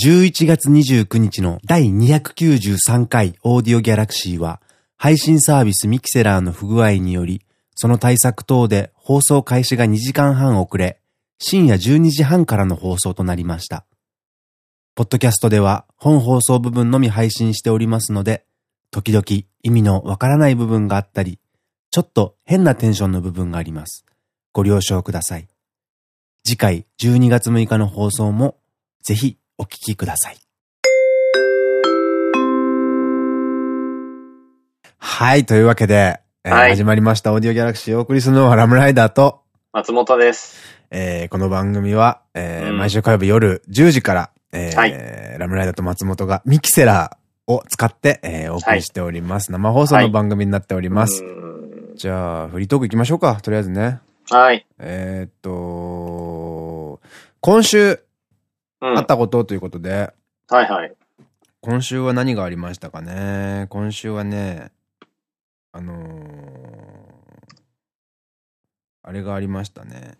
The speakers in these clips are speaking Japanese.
11月29日の第293回オーディオギャラクシーは、配信サービスミキセラーの不具合により、その対策等で放送開始が2時間半遅れ、深夜12時半からの放送となりました。ポッドキャストでは本放送部分のみ配信しておりますので、時々意味のわからない部分があったり、ちょっと変なテンションの部分があります。ご了承ください。次回12月6日の放送もぜひお聞きください。はい、というわけで、えーはい、始まりましたオーディオギャラクシーお送りするのはラムライダーと松本です。えー、この番組は、えー、うん、毎週火曜日夜10時から、えー、はい、ラムライダーと松本がミキセラーを使って、えー、お送りしております。はい、生放送の番組になっております。はい、じゃあ、フリートーク行きましょうか。とりあえずね。はい。えっと、今週、あったことということで。はいはい。今週は何がありましたかね？今週はね、あのー、あれがありましたね。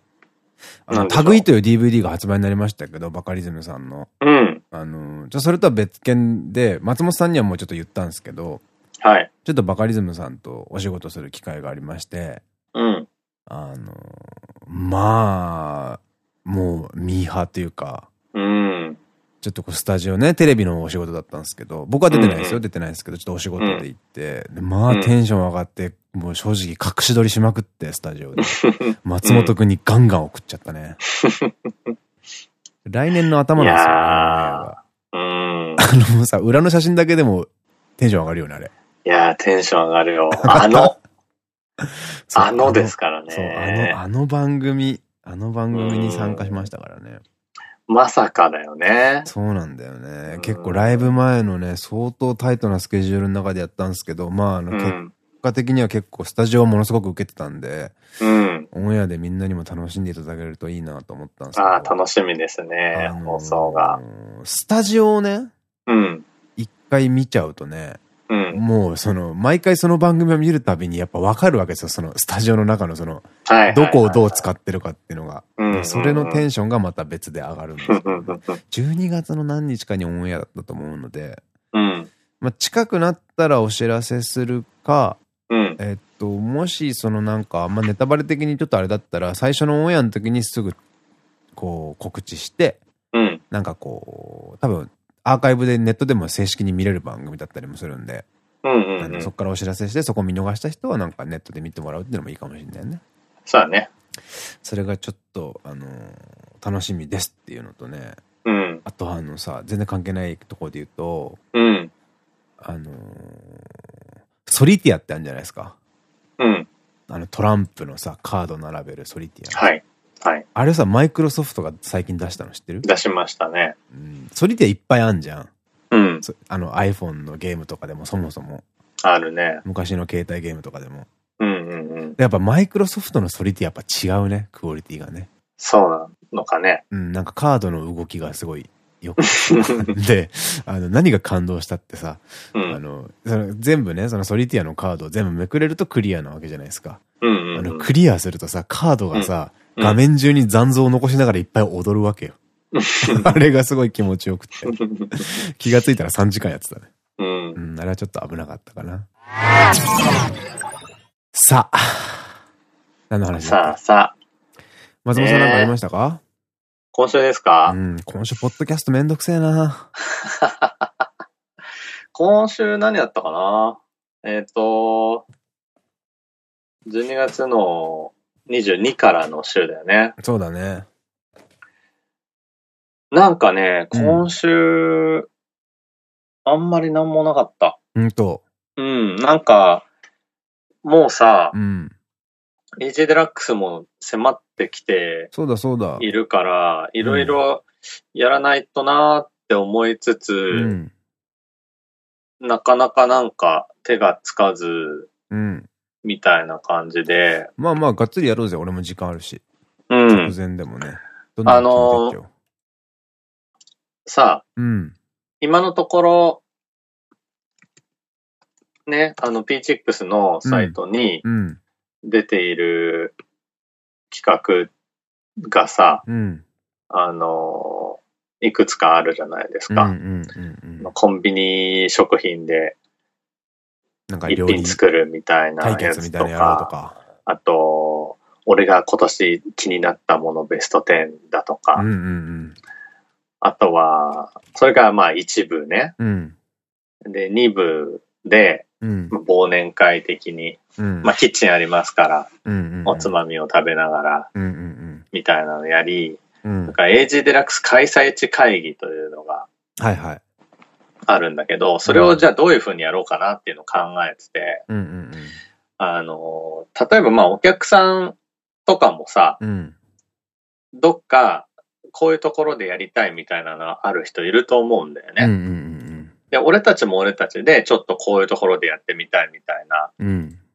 あの、タグイという DVD が発売になりましたけど、バカリズムさんの。うん。あのー、じゃそれとは別件で、松本さんにはもうちょっと言ったんですけど、はい。ちょっとバカリズムさんとお仕事する機会がありまして、うん。あのー、まあ、もう、ミーハーというか、うん。ちょっとこうスタジオね、テレビのお仕事だったんですけど、僕は出てないですよ、うん、出てないですけど、ちょっとお仕事で行って、でまあテンション上がって、もう正直隠し撮りしまくって、スタジオで。松本くんにガンガン送っちゃったね。来年の頭なんですよ。あのさ、裏の写真だけでもテンション上がるよね、あれ。いやー、テンション上がるよ。あの、あのですからね。そう、あの、あの番組、あの番組に参加しましたからね。まさかだよね。そうなんだよね。結構ライブ前のね、相当タイトなスケジュールの中でやったんですけど、まあ、あの、結果的には結構スタジオものすごく受けてたんで、うん。オンエアでみんなにも楽しんでいただけるといいなと思ったんですけど。ああ、楽しみですね、放送が。スタジオをね、うん。一回見ちゃうとね、うん、もうその、毎回その番組を見るたびにやっぱわかるわけですよ。そのスタジオの中のその、どこをどう使ってるかっていうのが。それのテンションがまた別で上がるんですけど、12月の何日かにオンエアだったと思うので、うん、まあ近くなったらお知らせするか、うん、えっと、もしそのなんか、まあネタバレ的にちょっとあれだったら、最初のオンエアの時にすぐ、こう告知して、うん、なんかこう、多分アーカイブでネットでも正式に見れる番組だったりもするんで、そこからお知らせして、そこ見逃した人はなんかネットで見てもらうっていうのもいいかもしれないね。そうだね。それがちょっと、あのー、楽しみですっていうのとね、うん、あとあのさ、全然関係ないところで言うと、うん、あのー、ソリティアってあるんじゃないですか。うん。あのトランプのさ、カード並べるソリティア。はい。はい。あれさ、マイクロソフトが最近出したの知ってる？出しましたね。うん。ソリティアいっぱいあんじゃん。うん。あの iPhone のゲームとかでもそもそも。あるね。昔の携帯ゲームとかでも。うんうんうん。やっぱマイクロソフトのソリティやっぱ違うね、クオリティがね。そうなのかね。うん、なんかカードの動きがすごいよく で、あの、何が感動したってさ、うん、あの、その全部ね、そのソリティアのカードを全部めくれるとクリアなわけじゃないですか。あの、クリアするとさ、カードがさ、うん、画面中に残像を残しながらいっぱい踊るわけよ。あれがすごい気持ちよくて。気がついたら3時間やってたね。うん。うん、あれはちょっと危なかったかな。さあ。何の話さあ、さあ。松本さん何かありましたか、今週ですか？うん、今週ポッドキャストめんどくせえな。今週何やったかな？えっ、ー、と、12月の22からの週だよね。そうだね。なんかね、今週、うんあんまりなんもなかった。うんと。うん、なんか、もうさ、うん。AJ デラックスも迫ってきて、そうだそうだ。いるから、いろいろやらないとなーって思いつつ、うん、なかなかなんか手がつかず、うん。みたいな感じで。まあまあ、がっつりやろうぜ。俺も時間あるし。うん。直前でもね。あのー、さあ、うん。今のところ、ね、あの、PCX のサイトに出ている企画がさ、うん、あの、いくつかあるじゃないですか。コンビニ食品で、一品作るみたいなやつとか、あと、俺が今年気になったものベスト10だとか、あとは、それがまあ一部ね。うん、で、二部で、うん、忘年会的に、うん、まあキッチンありますから、おつまみを食べながら、みたいなのやり、なんかエイジデラックス開催地会議というのが、はいはい。あるんだけど、それをじゃあどういうふうにやろうかなっていうのを考えてて、あの、例えばまあお客さんとかもさ、どっかこういうところでやりたいみたいなのある人いると思うんだよね。で、俺たちも俺たちでちょっとこういうところでやってみたいみたいな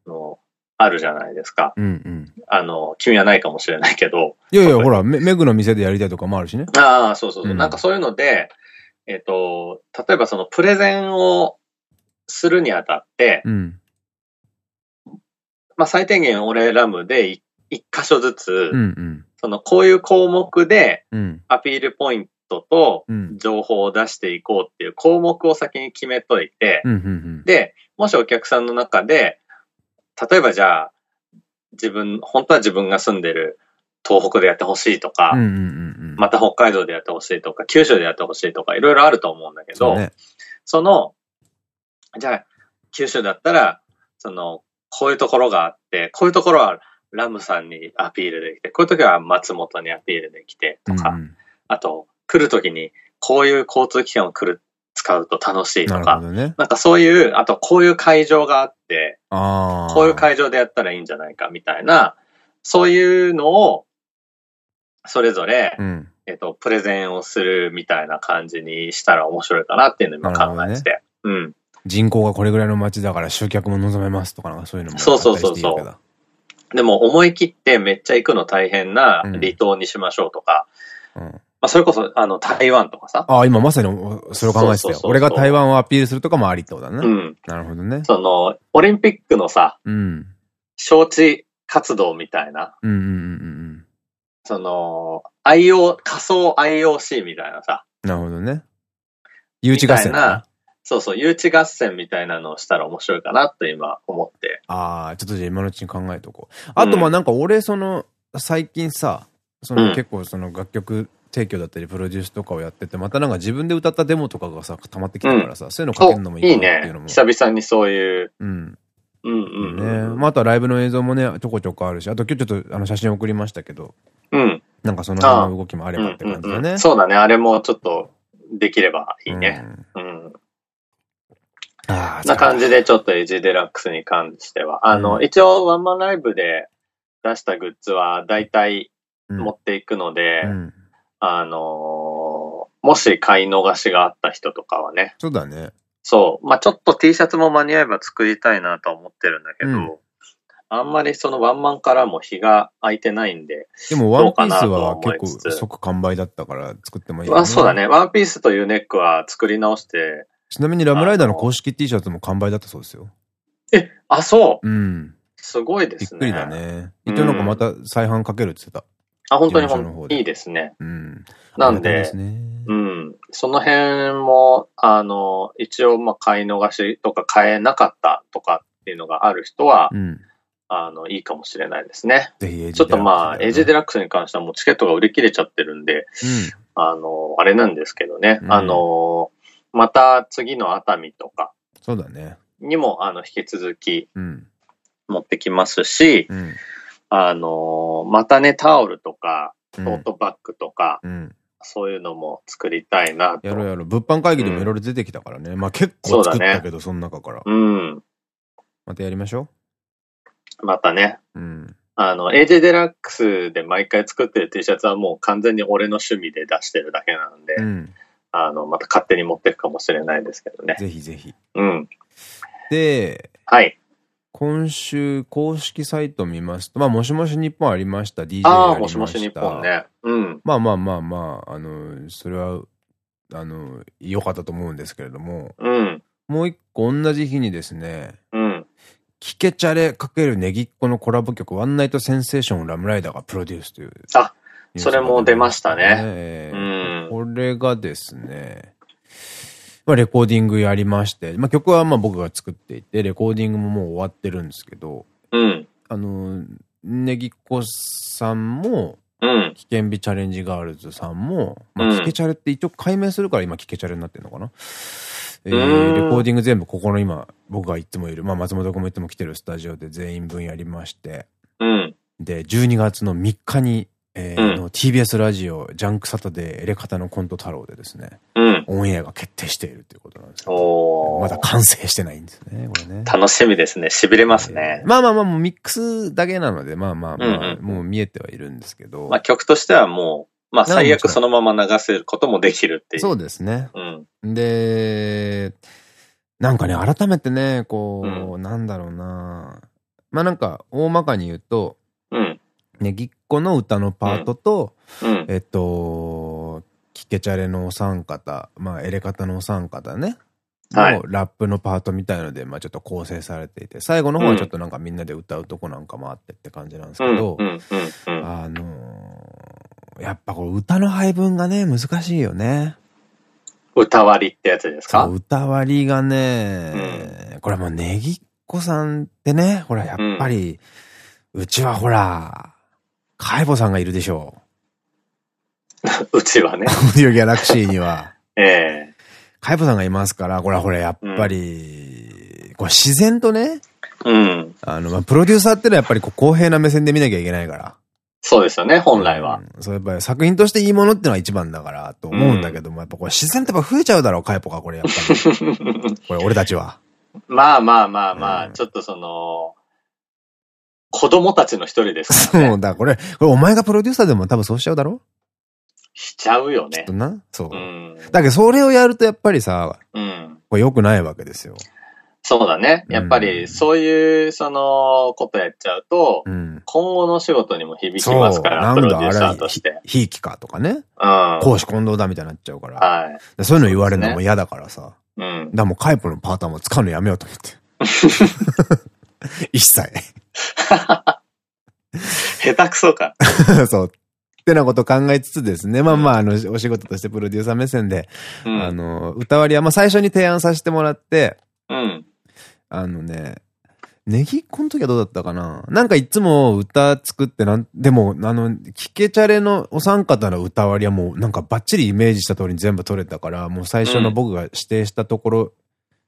のあるじゃないですか。うんうん、あの、君はないかもしれないけど。いやいや、ほら、メメグの店でやりたいとかもあるしね。ああ、そうそうそう、うん、なんかそういうので、えっ、ー、と、例えばそのプレゼンをするにあたって、うん、まあ最低限俺ラムで一箇所ずつ、うんうん。その、こういう項目で、アピールポイントと情報を出していこうっていう項目を先に決めといて、で、もしお客さんの中で、例えばじゃあ、自分、本当は自分が住んでる東北でやってほしいとか、また北海道でやってほしいとか、九州でやってほしいとか、いろいろあると思うんだけど、そ,、ね、その、じゃあ、九州だったら、その、こういうところがあって、こういうところはラムさんにアピールできて、こういう時は松本にアピールできてとか、うん、あと、来る時にこういう交通機関を来る、使うと楽しいとか、なね、なんかそういう、あとこういう会場があって、こういう会場でやったらいいんじゃないかみたいな、そういうのを、それぞれ、うん、えっと、プレゼンをするみたいな感じにしたら面白いかなっていうのを今考えてて。ね、うん。人口がこれぐらいの街だから集客も望めますとかなんかそういうのもそうそうそうそう。でも思い切ってめっちゃ行くの大変な離島にしましょうとか、うん、まあそれこそあの台湾とかさ。ああ、今まさにそれを考えてたよ。俺が台湾をアピールするとかもありってことだね。うん。なるほどね。その、オリンピックのさ、うん。招致活動みたいな。うんうんうんうん。その、IO、仮想 IOC みたいなさ。なるほどね。誘致合戦な。そうそう、誘致合戦みたいなのをしたら面白いかなと今思って。ああ、ちょっとじゃあ今のうちに考えとこう。あとまあなんか俺その、最近さ、その結構その楽曲提供だったりプロデュースとかをやってて、またなんか自分で歌ったデモとかがさ、溜まってきたからさ、うん、そういうのかけるのもいいかなっていうのも。いいね。久々にそういう。うん。うんうんね。まあ、あとはライブの映像もね、ちょこちょこあるし、あと今日ちょっとあの写真送りましたけど。うん。なんかその辺の動きもあればって感じだね。そうだね。あれもちょっとできればいいね。うん。うんな感じでちょっとエジデラックスに関しては。あの、うん、一応ワンマンライブで出したグッズは大体持っていくので、うん、あのー、もし買い逃しがあった人とかはね。そうだね。そう。まあちょっと T シャツも間に合えば作りたいなと思ってるんだけど、うん、あんまりそのワンマンからも日が空いてないんで。でもワンピースは結構即完売だったから作ってもいい、ね、あそうだね。ワンピースというネックは作り直してちなみにラムライダーの公式 T シャツも完売だったそうですよ。え、あ、そううん。すごいですね。びっくりだね。一応なんかまた再販かけるって言ってた。あ、本当にほんいいですね。うん。なんで、ね、うん。その辺も、あの、一応、まあ、買い逃しとか買えなかったとかっていうのがある人は、うん、あの、いいかもしれないですね。ぜひちょっとまあ、エイジデラックスに関してはもうチケットが売り切れちゃってるんで、うん、あの、あれなんですけどね、うん、あの、また次の熱海とか。そうだね。にも、あの、引き続き、持ってきますし、うん、あの、またね、タオルとか、トートバッグとか、うん、そういうのも作りたいなと。やろうやろう。物販会議でもいろいろ出てきたからね。うん、まあ結構作ったけど、そ,、の中から。うん。またやりましょう。またね。うん。あの、AJ デラックスで毎回作ってる T シャツはもう完全に俺の趣味で出してるだけなんで、うん、あの、また勝手に持っていくかもしれないですけどね。ぜひぜひ。うん。で、はい。今週公式サイト見ますと、まあ、もしもし日本ありました、DJ ああ、もしもし日本ね。うん。まあまあまあまあ、あの、それは、あの、良かったと思うんですけれども、うん。もう一個同じ日にですね、うん。キケチャレ×ネギっ子のコラボ曲、ワンナイトセンセーションラムライダーがプロデュースという。あ、それも出ましたね。ねうん。これがですね、まあ、レコーディングやりまして、まあ、曲はまあ僕が作っていて、レコーディングももう終わってるんですけど、うん。あの、ネギっ子さんも、うん。危険日チャレンジガールズさんも、まあ、キケチャレって一応解明するから今キケチャレになってるのかな？えー、レコーディング全部ここの今、僕がいつもいる、まあ松本君もいつも来てるスタジオで全員分やりまして、うん。で、12月の3日に、えー、の TBS ラジオ、ジャンクサタデー、エレカタのコント太郎でですね、うん、オンエアが決定しているということなんですよ。まだ完成してないんですね、これね。楽しみですね。痺れますね。えー、まあまあまあ、もうミックスだけなので、まあまあまあ、もう見えてはいるんですけど。まあ曲としてはもう、まあ最悪そのまま流せることもできるっていう。そうですね。うん。で、なんかね、改めてね、こう、うん、なんだろうなまあなんか、大まかに言うと、うん。ねこの歌のパートと、うん、えっと、キケチャレのお三方、まあ、エレカタのお三方ね。はい、ラップのパートみたいので、まあちょっと構成されていて、最後の方はちょっとなんかみんなで歌うとこなんかもあってって感じなんですけど、あのー、やっぱこう歌の配分がね、難しいよね。歌割りってやつですか？歌割りがね、うん、これもうネギっ子さんってね、ほらやっぱり、うん、うちはほら、カイボさんがいるでしょう。うちはね。オーディオギャラクシーには。ええカイボさんがいますから、これはほら、やっぱり、うん、これ自然とね、うん。あの、まあ、プロデューサーってのはやっぱりこう公平な目線で見なきゃいけないから。そうですよね、本来は。うん、そうやっぱり作品としていいものってのは一番だからと思うんだけども、うん、やっぱこれ自然ってやっぱ増えちゃうだろう、カイポがこれやっぱり。これ俺たちは。まあまあまあまあ、うん、ちょっとその、子供たちの一人ですから、ね。そうだ、これ、これお前がプロデューサーでも多分そうしちゃうだろ？しちゃうよね。きっとな？そう。うん、だけどそれをやるとやっぱりさ、うん、これ良くないわけですよ。そうだね。やっぱり、そういう、その、ことやっちゃうと、うん、今後の仕事にも響きますから、プロデューサーとして。ひいきかとかね。うん。公私混同だみたいになっちゃうから。はい。そういうの言われるのも嫌だからさ。うん。だもうカイプのパーターも使うのやめようと思って。一切。下手くそか。そう。ってなこと考えつつですね。まあまあ、あの、お仕事としてプロデューサー目線で、うん、あの、歌割りは、まあ最初に提案させてもらって、うん。あのね、ネギっ子の時はどうだったかな？なんかいつも歌作ってなん、でも、あの、キケチャレのお三方の歌割りはもうなんかバッチリイメージした通りに全部取れたから、もう最初の僕が指定したところ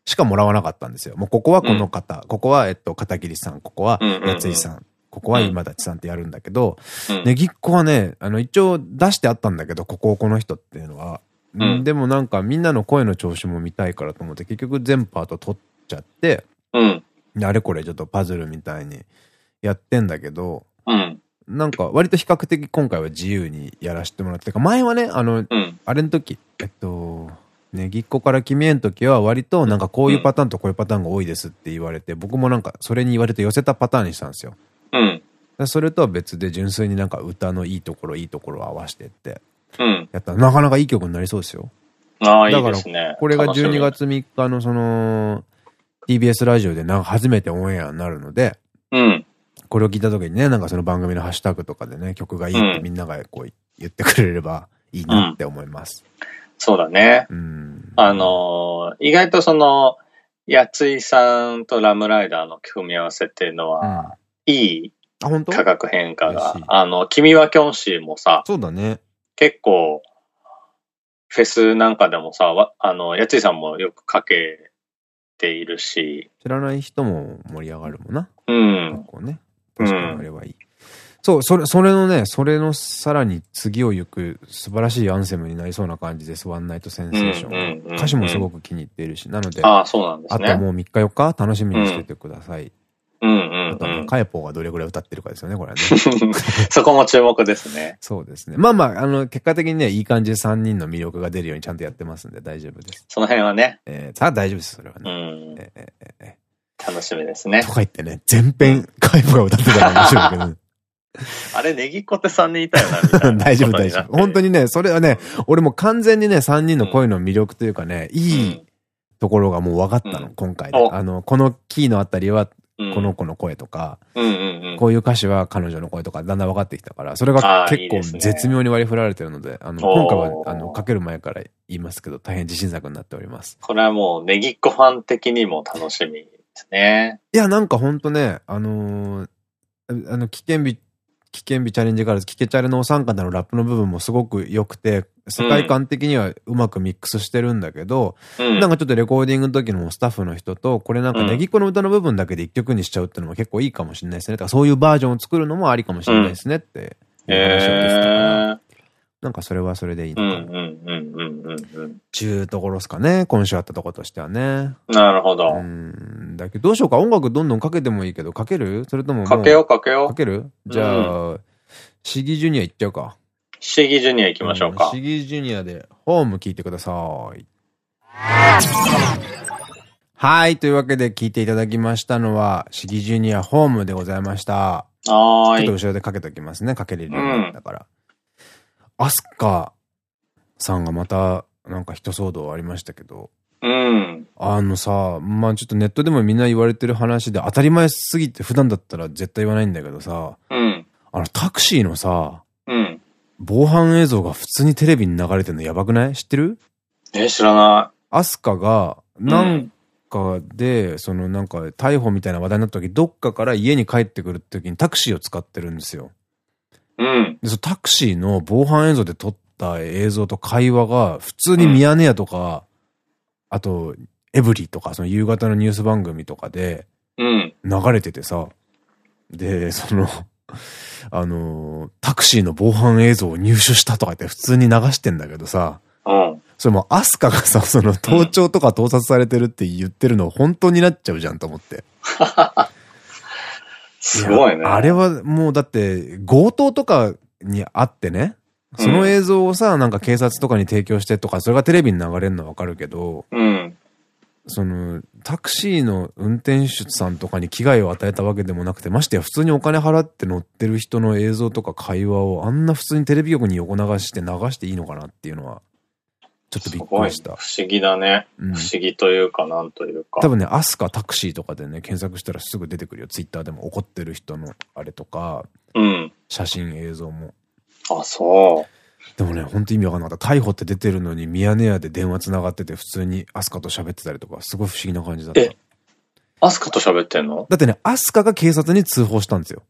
しかもらわなかったんですよ。もうここはこの方、うん、ここはえっと、片桐さん、ここはやついさん、ここは今立さんってやるんだけど、ネギっ子はね、あの一応出してあったんだけど、ここをこの人っていうのは。うん、でもなんかみんなの声の調子も見たいからと思って結局全パート取っちゃって、うん。あれこれちょっとパズルみたいにやってんだけど、うん。なんか割と比較的今回は自由にやらせてもらって、か前はね、あの、うん、あれの時、えっと、ねぎっこから君への時は割となんかこういうパターンとこういうパターンが多いですって言われて、僕もなんかそれに言われて寄せたパターンにしたんですよ。うん。それとは別で純粋になんか歌のいいところいいところを合わせてって、うん。やったらなかなかいい曲になりそうですよ。ああ、いいですね。これが12月3日のその、TBS ラジオでなんか初めてオンエアになるので、うん。これを聞いた時にね、なんかその番組のハッシュタグとかでね、曲がいいってみんながこう言ってくれればいいなって思います。うん、そうだね。うん、あのー、意外とその、やついさんとラムライダーの組み合わせっていうのは、うん、いい価格変化が。あの、君はキョンシーもさ、そうだね。結構、フェスなんかでもさ、あの、やついさんもよくかけているし。知らない人も盛り上がるもんな。うん。結構ね。確かにあれはいい。うん、そう、それ、それのね、それのさらに次を行く素晴らしいアンセムになりそうな感じです。ワンナイトセンセーション。歌詞もすごく気に入っているし、なので、ああ、そうなんですね。あともう3日4日楽しみにしててください。うんうんあとカエポがどれぐらい歌ってるかですよね、これね。そこも注目ですね。そうですね。まあまあ、あの、結果的にね、いい感じで3人の魅力が出るようにちゃんとやってますんで大丈夫です。その辺はね。えー、さあ大丈夫です、それはね。うん。えー、えー、えー、楽しみですね。とか言ってね、全編カエポが歌ってたら面白いけど、ね。あれ、ネギっ子って3人いたよな、みたいな。大丈夫、大丈夫。本当にね、それはね、俺も完全にね、3人の声の魅力というかね、いいところがもう分かったの、今回で。あの、このキーのあたりは、この子の声とか、こういう歌詞は彼女の声とかだんだん分かってきたから、それが結構絶妙に割り振られてるので、あの、今回は、あの、かける前から言いますけど、大変自信作になっております。これはもう、ネギっ子ファン的にも楽しみですね。いや、なんかほんとね、あのー、あの、危険日危険日チャレンジガールズ、危険チャレのお三方のラップの部分もすごく良くて、世界観的にはうまくミックスしてるんだけど、うん、なんかちょっとレコーディングの時のスタッフの人と、これなんかネギっ子の歌の部分だけで一曲にしちゃうっていうのも結構いいかもしれないですね。だからそういうバージョンを作るのもありかもしれないですねって、うん、話を聞いたから。なんかそれはそれでいいのかな。ちゅうところですかね。今週あったところとしてはね。なるほど。うん。だけど、どうしようか。音楽どんどんかけてもいいけど、かける？それともかけようかけよう。かける？じゃあ、うん、シギジュニア行っちゃうか。シギジュニア行きましょうか。シギジュニアで、ホーム聞いてください。はい。というわけで聞いていただきましたのは、シギジュニアホームでございました。はい。ちょっと後ろでかけておきますね。かけれるようになったから。アスカさんがまた、なんか一騒動ありましたけど。うん。あのさ、まあちょっとネットでもみんな言われてる話で当たり前すぎて普段だったら絶対言わないんだけどさ。うん。あのタクシーのさ、うん。防犯映像が普通にテレビに流れてるのやばくない？知ってる？え、知らない。アスカが、なんかで、うん、そのなんか逮捕みたいな話題になった時、どっかから家に帰ってくる時にタクシーを使ってるんですよ。うん。で、そのタクシーの防犯映像で撮った映像と会話が、普通にミヤネ屋とか、うん、あと、エブリとか、その夕方のニュース番組とかで、流れててさ、で、その あの、タクシーの防犯映像を入手したとか言って普通に流してんだけどさ、うん。それもアスカがさ、その盗聴とか盗撮されてるって言ってるの本当になっちゃうじゃんと思って。すごいね。あれはもうだって強盗とかにあってね、その映像をさ、なんか警察とかに提供してとか、それがテレビに流れるのはわかるけど、うん。その、タクシーの運転手さんとかに危害を与えたわけでもなくて、ましてや普通にお金払って乗ってる人の映像とか会話をあんな普通にテレビ局に横流して流していいのかなっていうのは、ちょっとびっくりした。不思議だね。うん、不思議というか、なんというか。多分ね、アスカタクシーとかでね、検索したらすぐ出てくるよ。ツイッターでも怒ってる人のあれとか、うん。写真映像も。あ、そう。でもね、ほんと意味わかんなかった。逮捕って出てるのにミヤネ屋で電話繋がってて普通にアスカと喋ってたりとか、すごい不思議な感じだった。えアスカと喋ってんの？だってね、アスカが警察に通報したんですよ。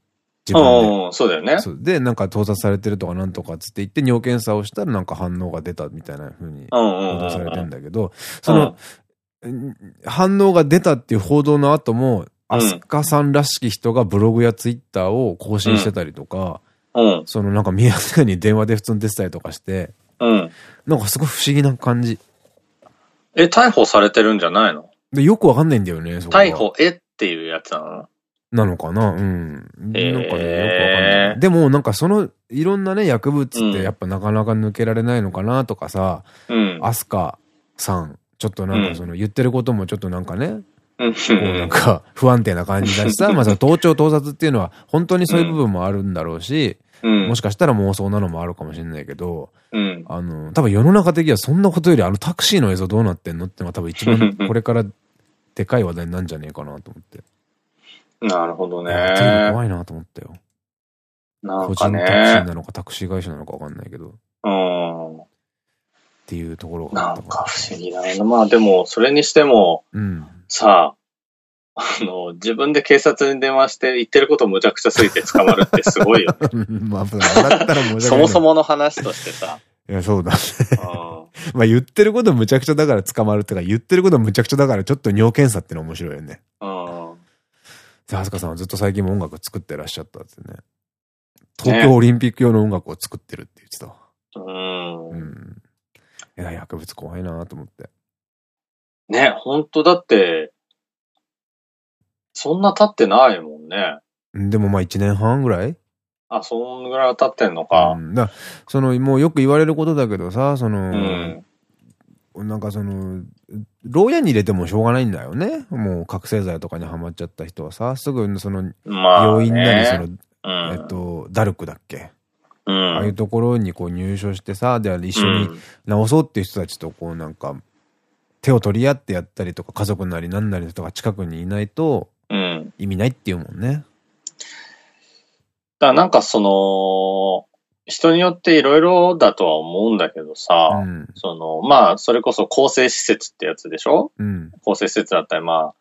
自分で。そうだよね。で、なんか盗撮されてるとかなんとかつって言って尿検査をしたらなんか反応が出たみたいな風に報道されてんだけど、その、反応が出たっていう報道の後も、アスカさんらしき人がブログやツイッターを更新してたりとか、うん、そのなんか宮崎に電話で普通に出てたりとかして、うん。なんかすごい不思議な感じ。え、逮捕されてるんじゃないの？で、よくわかんないんだよね、逮捕えっていうやつなの？なのかな？うん。えー、なんかね、よくわかんない。でも、なんかその、いろんなね、薬物ってやっぱなかなか抜けられないのかなとかさ、うん。アスカさん、ちょっとなんかその、言ってることもちょっとなんかね、こうなんか 不安定な感じだしさ、まあその 盗聴盗撮っていうのは本当にそういう部分もあるんだろうし、もしかしたら妄想なのもあるかもしれないけど、うん、あの、多分世の中的にはそんなことよりあのタクシーの映像どうなってんのってのは多分一番 これからでかい話題なんじゃねえかなと思って。なるほどね。怖いなと思ったよ。なんかね。個人タクシーなのかタクシー会社なのかわかんないけど。うん。っていうところがなんか不思議だな。まあでも、それにしても、うん、さあ、あの、自分で警察に電話して言ってることむちゃくちゃすぎて捕まるってすごいよね。まあ、だったらそもそもの話としてさ。いや、そうだね。まあ言ってることむちゃくちゃだから捕まるってか、言ってることむちゃくちゃだからちょっと尿検査っての面白いよね。うん。で、はすかさんはずっと最近も音楽作ってらっしゃったってね。東京オリンピック用の音楽を作ってるって言ってたわ。うん。うん。いや、薬物怖いなと思って。ね、本当だって、そんな経ってないもんね。でもまあ1年半ぐらい？あ、そんぐらいは経ってんのか。うん、だその、もうよく言われることだけどさ、その、うん、なんかその、牢屋に入れてもしょうがないんだよね。もう覚醒剤とかにはまっちゃった人はさ、すぐその、病院なりその、えっと、ダルクだっけ？うん、ああいうところにこう入所してさ、で、一緒に治そうっていう人たちとこうなんか、手を取り合ってやったりとか、家族なり何なりとか近くにいないと、うん、意味ないっていうもんね。だからなんかその、人によっていろいろだとは思うんだけどさ、うん、その、まあ、それこそ公正施設ってやつでしょ？うん。公正施設だったり、まあ、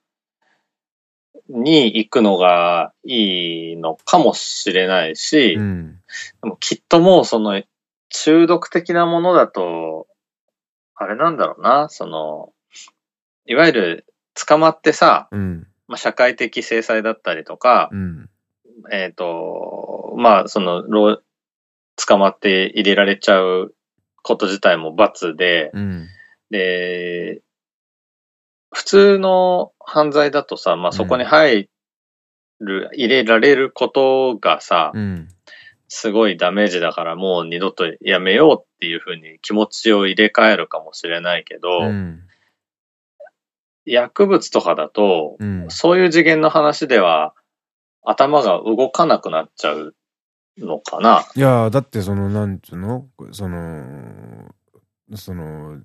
に行くのがいいのかもしれないし、うん、でもきっともうその中毒的なものだと、あれなんだろうな、その、いわゆる捕まってさ、うん、まあ、社会的制裁だったりとか、うん、えっ、と、まあ、その、捕まって入れられちゃうこと自体も罰で、うん、で、普通の犯罪だとさ、まあ、そこに入る、入れられることがさ、すごいダメージだからもう二度とやめようっていうふうに気持ちを入れ替えるかもしれないけど、うん、薬物とかだと、うん、そういう次元の話では頭が動かなくなっちゃうのかな？いやだってその、なんつうの？その、その、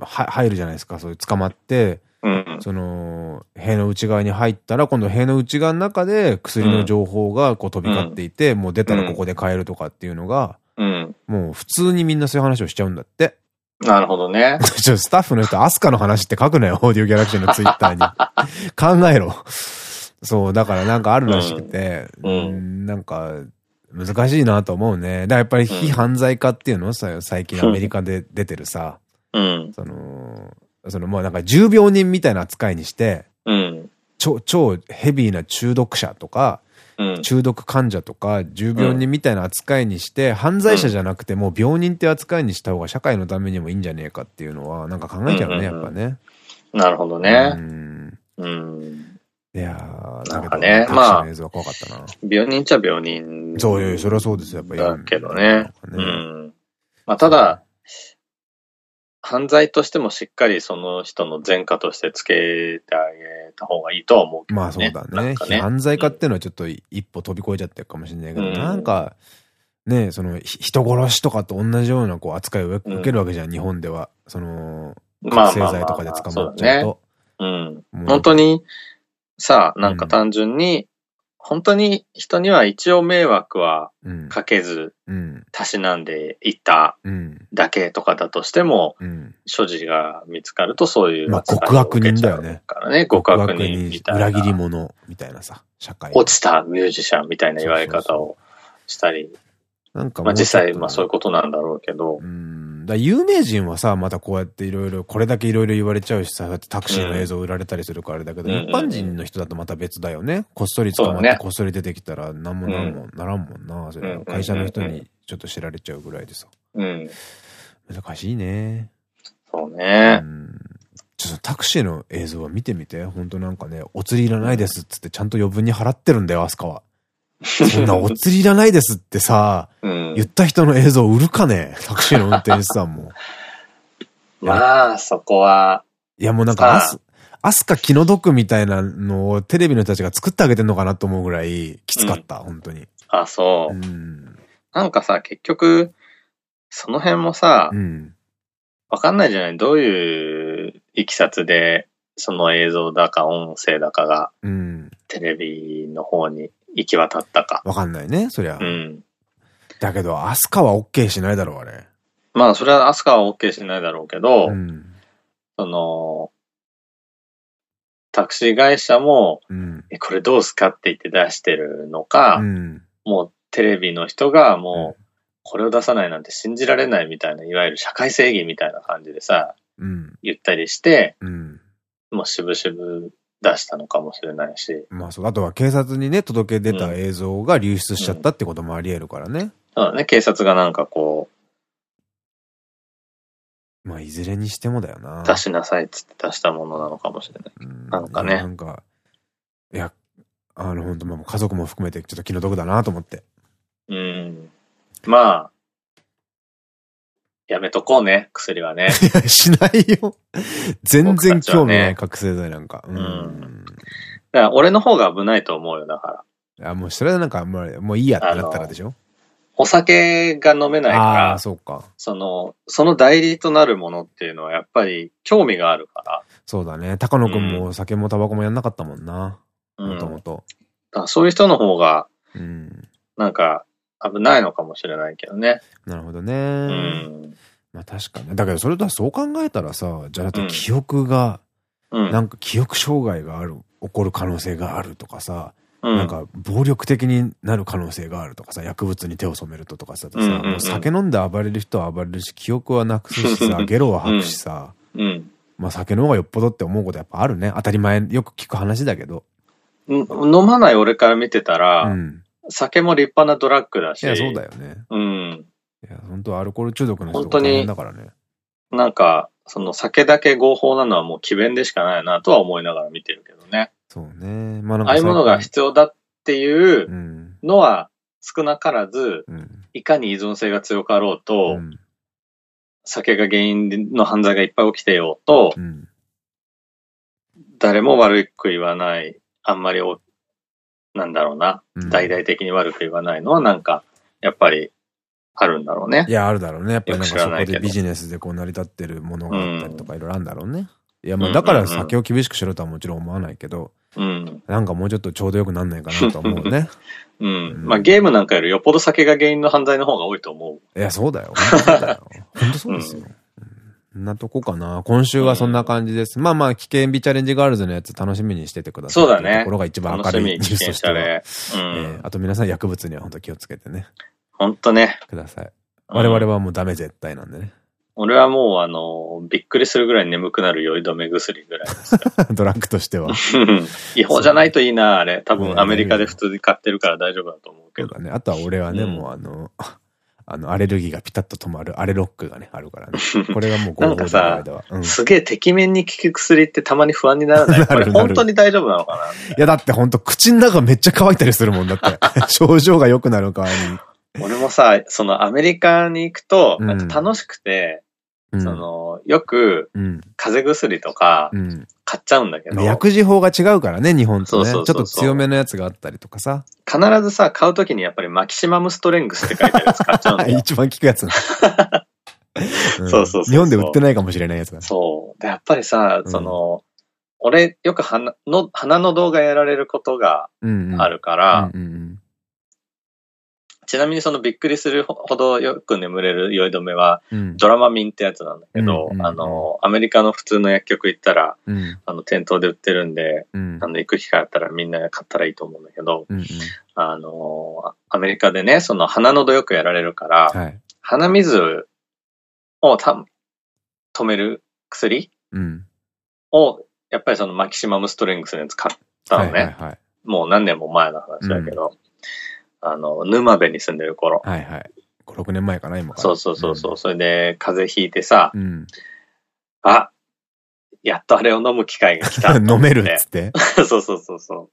は、入るじゃないですか、そういう捕まって、うん、その、塀の内側に入ったら、今度塀の内側の中で薬の情報がこう飛び交っていて、うん、もう出たらここで買えるとかっていうのが、うん、もう普通にみんなそういう話をしちゃうんだって。なるほどね。ちょ、スタッフの人、アスカの話って書くなよ、オーディオギャラクシーのツイッターに。考えろ。そう、だからなんかあるらしくて、うん、なんか、難しいなと思うね。だからやっぱり非犯罪化っていうのさ、最近アメリカで出てるさ、うん、その、そのもうなんか重病人みたいな扱いにして、うん、超、超ヘビーな中毒者とか、うん、中毒患者とか重病人みたいな扱いにして、犯罪者じゃなくてもう病人って扱いにした方が社会のためにもいいんじゃねえかっていうのは、なんか考えちゃうね、やっぱね。なるほどね。うん。うん。いやー、なんかね、まあ、映像は怖かったな。病人っちゃ病人。そういう、それはそうですよ、やっぱり。だけどね。ねうん。まあ、ただ、犯罪としてもしっかりその人の前科としてつけてあげた方がいいとは思うけどね。まあそうだね。ね犯罪化っていうのはちょっと一歩飛び越えちゃってるかもしれないけど、うん、なんか、ねその、人殺しとかと同じようなこう扱いを受けるわけじゃん、うん、日本では。その、覚醒剤とかで捕まっちゃうと。うん。本当に、さあ、なんか単純に、本当に人には一応迷惑はかけず、たしなんでいっただけとかだとしても、所持が見つかるとそういう。まあ、極悪人だよね。からね、極悪人みたいな。裏切り者みたいなさ、社会。落ちたミュージシャンみたいな言われ方をしたり。なんかまあ実際、まあそういうことなんだろうけど。うんだ有名人はさ、またこうやっていろいろ、これだけいろいろ言われちゃうしさ、タクシーの映像売られたりするからあれだけど、うん、一般人の人だとまた別だよね。こっそり捕まってこっそり出てきたら、なんもなんもならんもんな。それ会社の人にちょっと知られちゃうぐらいでさ。うん。難しいね。そうね。うんちょっとタクシーの映像は見てみて。ほんとなんかね、お釣りいらないですっつってちゃんと余分に払ってるんだよ、アスカは。そんなお釣りいらないですってさ、うん、言った人の映像売るかね？タクシーの運転手さんも。まあ、そこは。いやもうなんかアス、アスカ気の毒みたいなのをテレビの人たちが作ってあげてんのかなと思うぐらいきつかった、うん、本当に。あ、そう。うん、なんかさ、結局、その辺もさ、うん、わかんないじゃない？どういういきさつで、その映像だか音声だかが、テレビの方に行き渡ったか。わかんないね、そりゃ。うん。だけど、アスカは OK しないだろう、あれ。まあ、それはアスカは OK しないだろうけど、うん、その、タクシー会社も、うん、え、これどうすかって言って出してるのか、うん、もうテレビの人がもう、これを出さないなんて信じられないみたいな、いわゆる社会正義みたいな感じでさ、言ったりして、もう渋々出したのかもしれないし。まあそう、あとは警察にね、届け出た映像が流出しちゃったってこともあり得るからね。うん、そうだね、警察がなんかこう。まあ、いずれにしてもだよな。出しなさいっつって出したものなのかもしれない。うん、なんかね。なんか、いや、あの、本当まあ家族も含めてちょっと気の毒だなと思って。うん。まあ、やめとこうね、薬はね。いや、しないよ。全然興味ない、覚醒剤なんか。うん。だから俺の方が危ないと思うよ、だから。いや、もうそれはなんか、もうもういいやってなったらでしょ？お酒が飲めないから、あそうか。その、その代理となるものっていうのはやっぱり興味があるから。そうだね。高野くんもお酒もタバコもやんなかったもんな。もともと。そういう人の方が、うん、なんか、危ないのかもしれないけどね。なるほどね。うん。まあ確かに。だけどそれとはそう考えたらさ、じゃあだって記憶が、うん、なんか記憶障害がある、起こる可能性があるとかさ、うん、なんか暴力的になる可能性があるとかさ、薬物に手を染めるととかさ、もう酒飲んで暴れる人は暴れるし、記憶はなくすしさ、ゲロは吐くしさ、うん、まあ酒の方がよっぽどって思うことやっぱあるね。当たり前、よく聞く話だけど。飲まない俺から見てたら、うん、酒も立派なドラッグだし。いや、そうだよね。うん。いや、本当アルコール中毒の人が大変だからね。なんか、その酒だけ合法なのはもう詭弁でしかないなとは思いながら見てるけどね。そうね。まあああいうものが必要だっていうのは少なからず、うん、いかに依存性が強かろうと、うん、酒が原因の犯罪がいっぱい起きてようと、うん、誰も悪く言わない、あんまりなんだろうな、大々的に悪く言わないのはなんか、やっぱりあるんだろうね。いや、あるだろうね。やっぱりなんかそこでビジネスでこう成り立ってるものがあったりとかいろいろあるんだろうね。いや、まあだから酒を厳しくしろとはもちろん思わないけど、うん、なんかもうちょっとちょうどよくなんないかなと思うね。うん。まあゲームなんかよりよっぽど酒が原因の犯罪の方が多いと思う。いや、そうだよ。本当だよ。本当そうですよ。そんなとこかな。今週はそんな感じです。まあまあ、危険ビチャレンジガールズのやつ楽しみにしててください。そうだね。ところが一番明るいニュースとしては。えあと皆さん薬物には本当気をつけてね。本当ね。ください。我々はもうダメ絶対なんでね。俺はもうあの、びっくりするぐらい眠くなる酔い止め薬ぐらいです。ドラッグとしては。違法じゃないといいな、あれ。多分アメリカで普通に買ってるから大丈夫だと思うけど。ね。あとは俺はね、もうあの、あの、アレルギーがピタッと止まるアレロックがね、あるからね。これがもう合法の間は。うん、すげえ、てきめんに効く薬ってたまに不安にならない これ本当に大丈夫なのかな？いや、だって本当口の中めっちゃ乾いたりするもんだって。症状が良くなる代わりに。俺もさ、そのアメリカに行くと、楽しくて、うん、その、よく、風邪薬とか、買っちゃうんだけど。薬事法が違うからね、日本とね。ちょっと強めのやつがあったりとかさ。必ずさ、買うときにやっぱりマキシマムストレングスって書いてあるやつ買っちゃうんだよ。一番効くやつ。そうそうそう。日本で売ってないかもしれないやつだ。そう。で、やっぱりさ、その、俺、よく鼻の、鼻の動画やられることがあるから、ちなみにそのびっくりするほどよく眠れる酔い止めは、ドラマミンってやつなんだけど、あの、アメリカの普通の薬局行ったら、うん、あの、店頭で売ってるんで、うん、あの、行く機会あったらみんな買ったらいいと思うんだけど、うんうん、あの、アメリカでね、その鼻のどよくやられるから、はい、鼻水をた止める薬、を、やっぱりそのマキシマムストレングスのやつ買ったのね。もう何年も前の話だけど、あの、沼部に住んでる頃。はいはい。5、6年前かな、今から。そうそうそうそう。うん、それで、風邪ひいてさ、うん、あ、やっとあれを飲む機会が来た 飲めるっつって そうそうそうそう。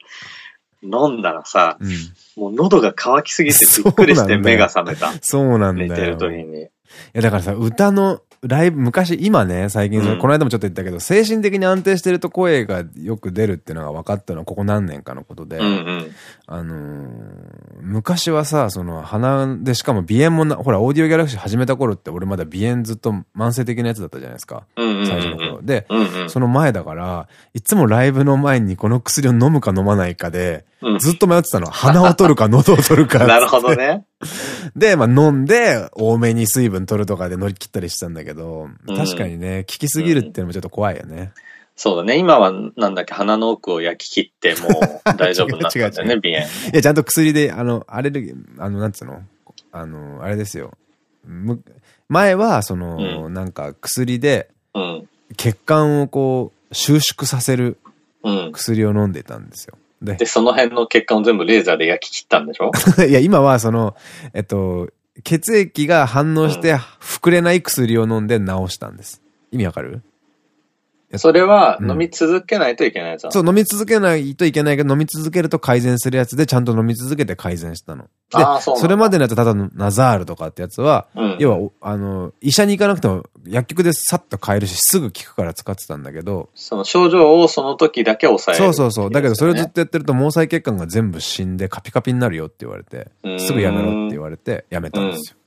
飲んだらさ、うん、もう喉が渇きすぎてびっくりして目が覚めた。そうなんだよ。寝てる時に。いや、だからさ、歌のライブ、昔、今ね、最近、うん、この間もちょっと言ったけど、精神的に安定してると声がよく出るっていうのが分かったのは、ここ何年かのことで、うんうん、あのー、昔はさ、その、鼻で、しかも鼻炎もな、ほら、オーディオギャラクシー始めた頃って、俺まだ鼻炎ずっと慢性的なやつだったじゃないですか。最初の頃。で、うんうん、その前だから、いつもライブの前にこの薬を飲むか飲まないかで、ずっと迷ってたの。鼻を取るか 喉を取るか。なるほどね。で、まあ飲んで、多めに水分取るとかで乗り切ったりしたんだけど、確かにね、効きすぎるっていうのもちょっと怖いよね。そうだね。今は、なんだっけ、鼻の奥を焼き切ってもう 大丈夫になったんだよね、鼻炎。いや、ちゃんと薬で、あの、アレルギー、あの、なんつうの？あの、あれですよ。前は、その、うん、なんか薬で、血管をこう、収縮させる薬を飲んでたんですよ。で、でその辺の血管を全部レーザーで焼き切ったんでしょ？いや、今はその、えっと、血液が反応して膨れない薬を飲んで治したんです。意味わかる？それは飲み続けないといけないやつなの、うん、そう、飲み続けないといけないけど、飲み続けると改善するやつで、ちゃんと飲み続けて改善したの。で、そそれまでのやつ、ただのナザールとかってやつは、うん、要は、あの、医者に行かなくても、薬局でさっと買えるし、すぐ効くから使ってたんだけど。その症状をその時だけ抑える、そうそうそう。だけど、それをずっとやってると、毛細血管が全部死んで、カピカピになるよって言われて、すぐやめろって言われて、やめたんですよ。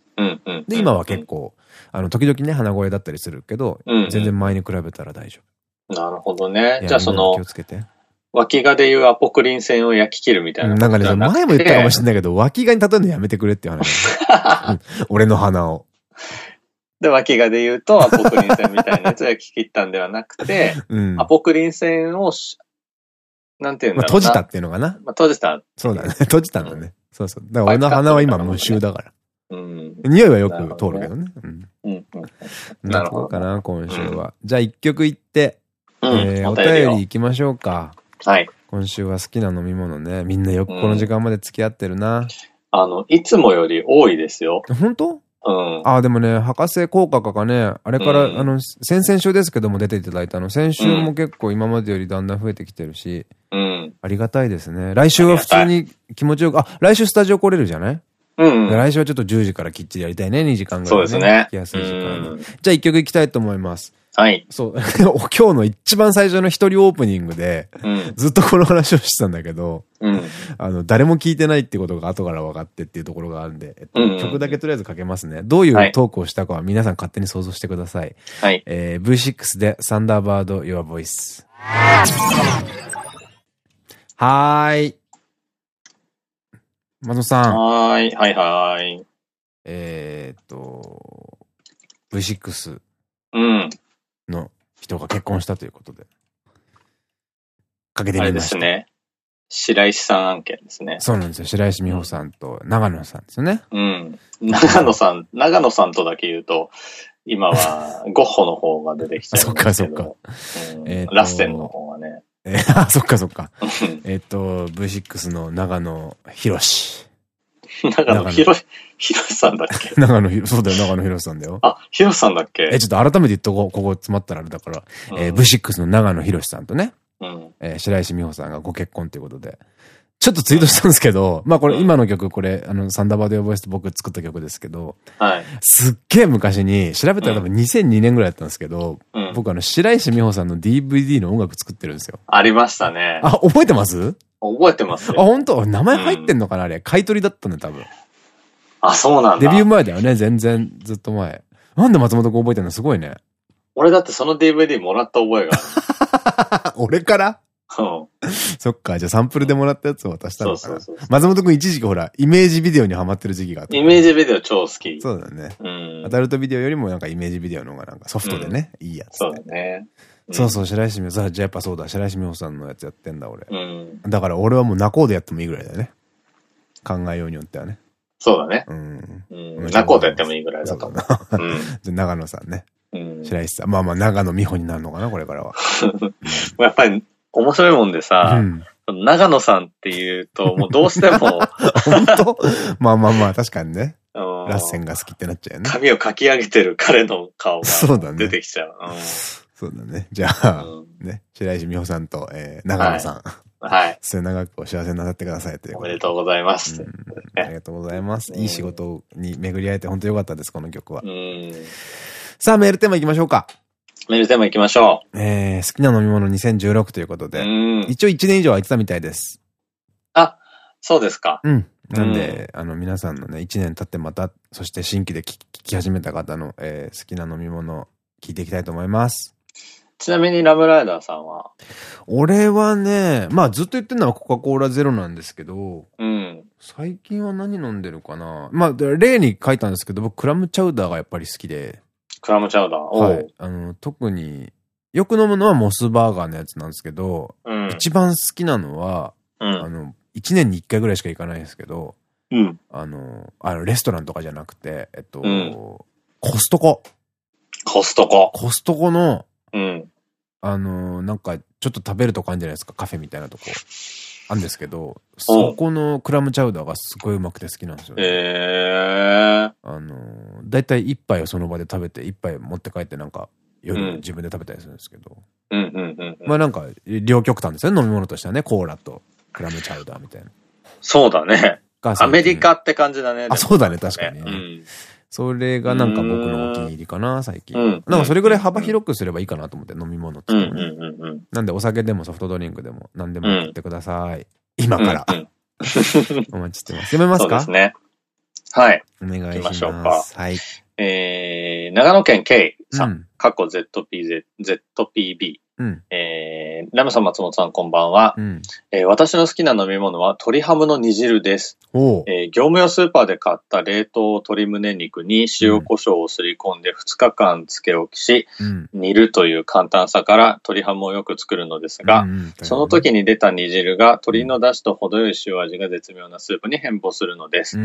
で、今は結構、あの、時々ね、鼻声だったりするけど、全然前に比べたら大丈夫。なるほどね。じゃあその、気をつけて。脇がでいうアポクリン腺を焼き切るみたいな。なんかね、前も言ったかもしれないけど、脇がに例えるのやめてくれってい う話。俺の鼻を。で、脇がで言うと、アポクリン腺みたいなやつを焼き切ったんではなくて、うん、アポクリン腺を、なんていうんだろうな。まあ、閉じたっていうのかな。まあ、閉じた。そうだね。閉じたんだね。うん、そうそう。だから俺の鼻は今無臭だから。うん。匂いはよく通るけどね。なるほど。かな、今週は。じゃあ一曲いって、えお便り行きましょうか。はい。今週は好きな飲み物ね。みんなよくこの時間まで付き合ってるな。あの、いつもより多いですよ。本当？うん。ああ、でもね、博士効果かかね、あれから、うん、あの、先々週ですけども出ていただいたの、先週も結構今までよりだんだん増えてきてるし、うん。ありがたいですね。来週は普通に気持ちよく、あ、来週スタジオ来れるじゃない？うん、うん。来週はちょっと10時からきっちりやりたいね、2時間ぐらい、ね。そうですね。きやすい時間に。じゃあ1曲いきたいと思います。はい。そう。今日の一番最初の一人オープニングで、うん、ずっとこの話をしてたんだけど、うん、あの、誰も聞いてないってことが後から分かってっていうところがあるんで、えっと、曲だけとりあえずかけますね。どういうトークをしたかは皆さん勝手に想像してください。はい。えー、V6 でサンダーバード Your Voice。はーい。松本さん。はーい、はいはーい。えっと、V6。うん。の人が結婚したということで。かけてみました。あれですね。白石さん案件ですね。そうなんですよ。白石美穂さんと長野さんですよね。うん。長野さん、長野さんとだけ言うと、今は ゴッホの方が出てきちゃうんですけど。そっかそっか。えラッセンの方がね。えー、あ、そっかそっか。えっと、V6 の長野博士。長野ひろ、ひろさんだっけ？長野ひろ、そうだよ、長野ひろさんだよ。あ、ひろさんだっけ？え、ちょっと改めて言っとこう、ここ詰まったらあれだから、うん、えー、V6 の長野ひろさんとね、うん、えー、白石美穂さんがご結婚ということで、ちょっとツイートしたんですけど、まあこれ今の曲、これ、あの、サンダーバード・ヨボイスって僕作った曲ですけど、はい。すっげえ昔に、調べたら多分2002年ぐらいだったんですけど、うん、僕あの、白石美穂さんの DVD の音楽作ってるんですよ。ありましたね。あ、覚えてます？覚えてますあ、本当？名前入ってんのかな、あれ。買い取りだったね、多分。あ、そうなんだ。デビュー前だよね、全然、ずっと前。なんで松本君覚えてるの？すごいね。俺だってその DVD もらった覚えがある。俺から？うん。そっか、じゃあサンプルでもらったやつを渡したのかな。松本くん一時期ほら、イメージビデオにハマってる時期があった。イメージビデオ超好き。そうだね。うん。アダルトビデオよりもなんかイメージビデオの方がなんかソフトでね、うん、いいやつ、そうだね。そうそう、白石美穂さん、じゃあやっぱそうだ、白石美穂さんのやつやってんだ、俺。うん。だから俺はもう泣こうでやってもいいぐらいだよね。考えようによってはね。そうだね。うん。うん。泣こうとやってもいいぐらいだと思う。うん。じゃ長野さんね。うん。白石さん。まあまあ、長野美穂になるのかな、これからは。やっぱり、面白いもんでさ、うん、長野さんっていうと、もうどうしても 本当？まあまあまあ、確かにね。ラッセンが好きってなっちゃうよね。髪をかき上げてる彼の顔が出てきちゃう。そうだね。じゃあ、ね、白石美穂さんと、えー、長野さん。はい。末永くお幸せになさってくださいというおめでとうございます。ありがとうございます。いい仕事に巡り合えて本当よかったです、この曲は。さあ、メールテーマ行きましょうか。メールテーマ行きましょう。えー、好きな飲み物2016ということで。一応1年以上空いてたみたいです。あ、そうですか。うん。なんで、あの、皆さんのね、1年経ってまた、そして新規で聞き始めた方の、えー、好きな飲み物、聞いていきたいと思います。ちなみにラブライダーさんは？俺はね、まあずっと言ってるのはコカ・コーラゼロなんですけど、うん。最近は何飲んでるかな？まあ、例に書いたんですけど、僕クラムチャウダーがやっぱり好きで。クラムチャウダー？はい。あの、特に、よく飲むのはモスバーガーのやつなんですけど、うん、一番好きなのは、うん、あの、一年に一回ぐらいしか行かないんですけど、うん、あの、あの、レストランとかじゃなくて、えっと、うん、コストコ。コストコ。コストコの、うん、あの、なんか、ちょっと食べるとこあるんじゃないですか、カフェみたいなとこ。あるんですけど、そこのクラムチャウダーがすごいうまくて好きなんですよね。へー。あの、だいたい一杯をその場で食べて、一杯持って帰ってなんか、夜自分で食べたりするんですけど。まあなんか、両極端ですよね、飲み物としてはね。コーラとクラムチャウダーみたいな。そうだね。アメリカって感じだね。あ、そうだね、確かに、ね。うん、それがなんか僕のお気に入りかな、最近。なんかそれぐらい幅広くすればいいかなと思って、飲み物ってなんでお酒でもソフトドリンクでも何でも買ってください。今から。お待ちしてます。読めますか？そうですね。はい。お願いします。しましょうか。はい。えー、長野県 K さん、過去 ZPZ、ZPB うん、えー、ラムさん、松本さん、こんばんは、うん、えー、私の好きな飲み物は鶏ハムの煮汁です。えー、業務用スーパーで買った冷凍鶏胸肉に塩コショウをすり込んで2日間漬け置きし、うん、煮るという簡単さから鶏ハムをよく作るのですが、うんうん、その時に出た煮汁が鶏の出汁と程よい塩味が絶妙なスープに変貌するのです。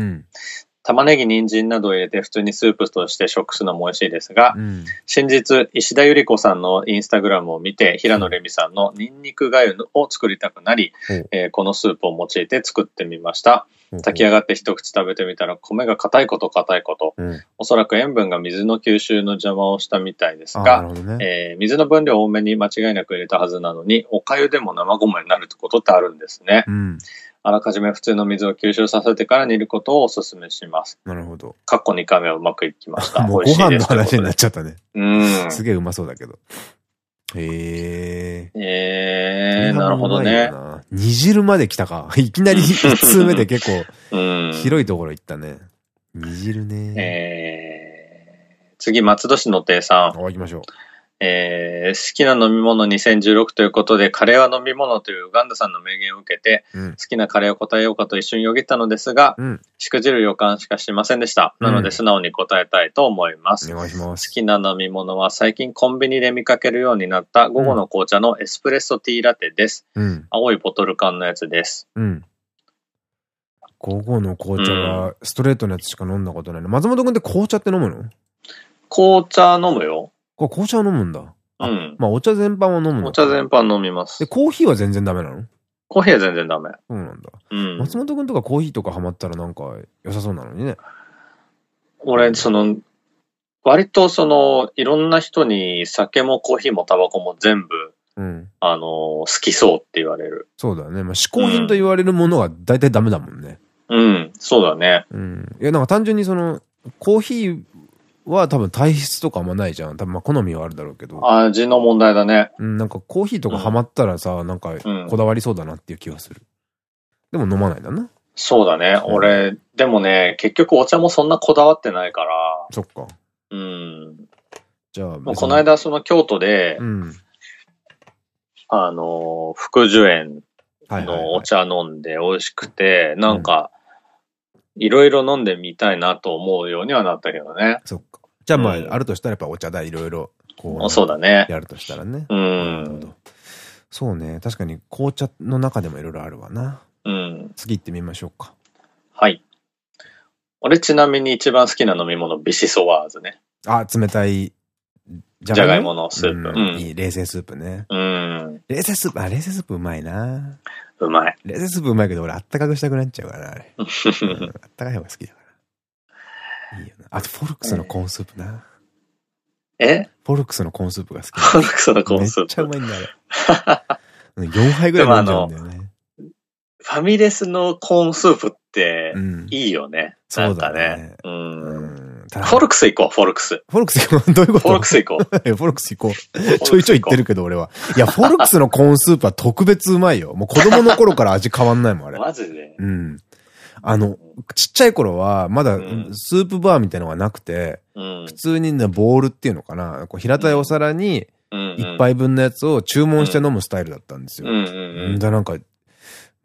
玉ねぎ、人参などを入れて普通にスープとして食すのも美味しいですが、うん、先日、石田ゆり子さんのインスタグラムを見て、平野レミさんのニンニクがゆを作りたくなり、うん、えー、このスープを用いて作ってみました。炊き上がって一口食べてみたら、米が硬いこと硬いこと、うん、おそらく塩分が水の吸収の邪魔をしたみたいですが、ね。えー、水の分量多めに間違いなく入れたはずなのに、お粥でも生米になるってことってあるんですね。うんあらかじめ普通の水を吸収させてから煮ることをお勧めします。なるほど。過去2回目はうまくいきました。もうご飯の話になっちゃったね。うん。すげえうまそうだけど。へえ。ええー、なるほどね。煮汁まで来たか。いきなり1通目で結構、広いところ行ったね。煮汁ね。えー、次、松戸市の亭さん。行きましょう。えー、好きな飲み物2016ということで、カレーは飲み物というウガンダさんの名言を受けて、うん、好きなカレーを答えようかと一瞬よぎったのですが、うん、しくじる予感しかしませんでした。なので素直に答えたいと思います。ます。好きな飲み物は最近コンビニで見かけるようになった午後の紅茶のエスプレッソティーラテです。うん、青いボトル缶のやつです。うん。午後の紅茶はストレートのやつしか飲んだことないの。松本くんって紅茶って飲むの？紅茶飲むよ。これ紅茶を飲むんだ。うん。まあお茶全般を飲むのお茶全般飲みます。で、コーヒーは全然ダメなの？コーヒーは全然ダメ。そうなんだ。うん。松本くんとかコーヒーとかハマったらなんか良さそうなのにね。俺、その、割とその、いろんな人に酒もコーヒーもタバコも全部、うん、あの、好きそうって言われる。そうだね。まあ、嗜好品と言われるものは大体ダメだもんね。うん、そうだね。うん。いや、なんか単純にその、コーヒーは多分体質とかあんまないじゃん。多分まあ好みはあるだろうけど。味の問題だね。うん、なんかコーヒーとかハマったらさ、うん、なんかこだわりそうだなっていう気がする。でも飲まないんだな。そうだね。うん、俺、でもね、結局お茶もそんなこだわってないから。そっか。うん。じゃあ、もうこの間その京都で、うん、あの、福寿園のお茶飲んで美味しくて、なんか、いろいろ飲んでみたいなと思うようにはなったけどね。そっか。じゃあまあ、あるとしたらやっぱお茶だ、いろいろ。こう。そうだね。やるとしたらね。うん。そうね。確かに紅茶の中でもいろいろあるわな。うん。次行ってみましょうか。はい。俺ちなみに一番好きな飲み物、ビシソワーズね。あ、冷たいじゃがいも？のスープ。いい、冷製スープね。うん。冷製スープ、あ、冷製スープうまいな。うまい。冷製スープうまいけど、俺あったかくしたくなっちゃうからな、あれ。あったかい方が好きだから。いいよな。あと、フォルクスのコーンスープな。え？フォルクスのコーンスープが好き。フォルクスのコーンスープ。めっちゃうまいんだ、あれ。4杯ぐらい飲んじゃうんだよね。ファミレスのコーンスープって、いいよね。そうだね。うん。フォルクス行こう、フォルクス。フォルクス行こう。どういうこと？フォルクス行こう。フォルクス行こう。ちょいちょい言ってるけど、俺は。いや、フォルクスのコーンスープは特別うまいよ。もう子供の頃から味変わんないもん、あれ。マジで？うん。あの、ちっちゃい頃は、まだ、スープバーみたいのがなくて、普通にね、ボールっていうのかな。こう平たいお皿に、一杯分のやつを注文して飲むスタイルだったんですよ。んだなんか、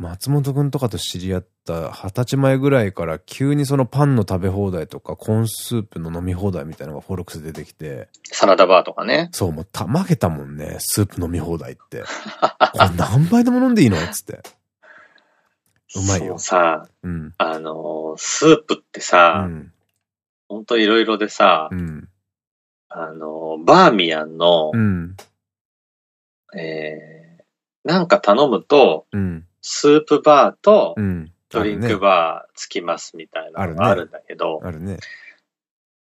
松本くんとかと知り合った二十歳前ぐらいから急にそのパンの食べ放題とかコーンスープの飲み放題みたいなのがフォルクス出てきて。サラダバーとかね。そう、もうたまげたもんね。スープ飲み放題って。これ何杯でも飲んでいいのつって。うまいよ。さ、うん、あの、スープってさ、うん、ほんといろいろでさ、うん、あの、バーミヤンの、うん、えー、なんか頼むと、うんスープバーと、ドリンクバーつきますみたいなのがあるんだけど、あるね。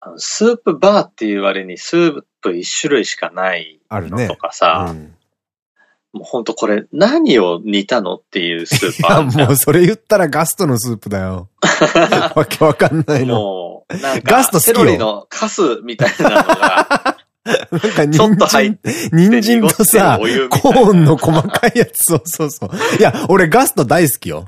あのスープバーっていう割にスープ一種類しかないのとかさ、もうほんとこれ何を煮たのっていうスーパー。いや、もうそれ言ったらガストのスープだよ。わけわかんないの。もう、なんか、ガストセロリのカスみたいなのが、なんか人参、人参とさ、コーンの細かいやつ、そうそうそう。いや、俺ガスト大好きよ。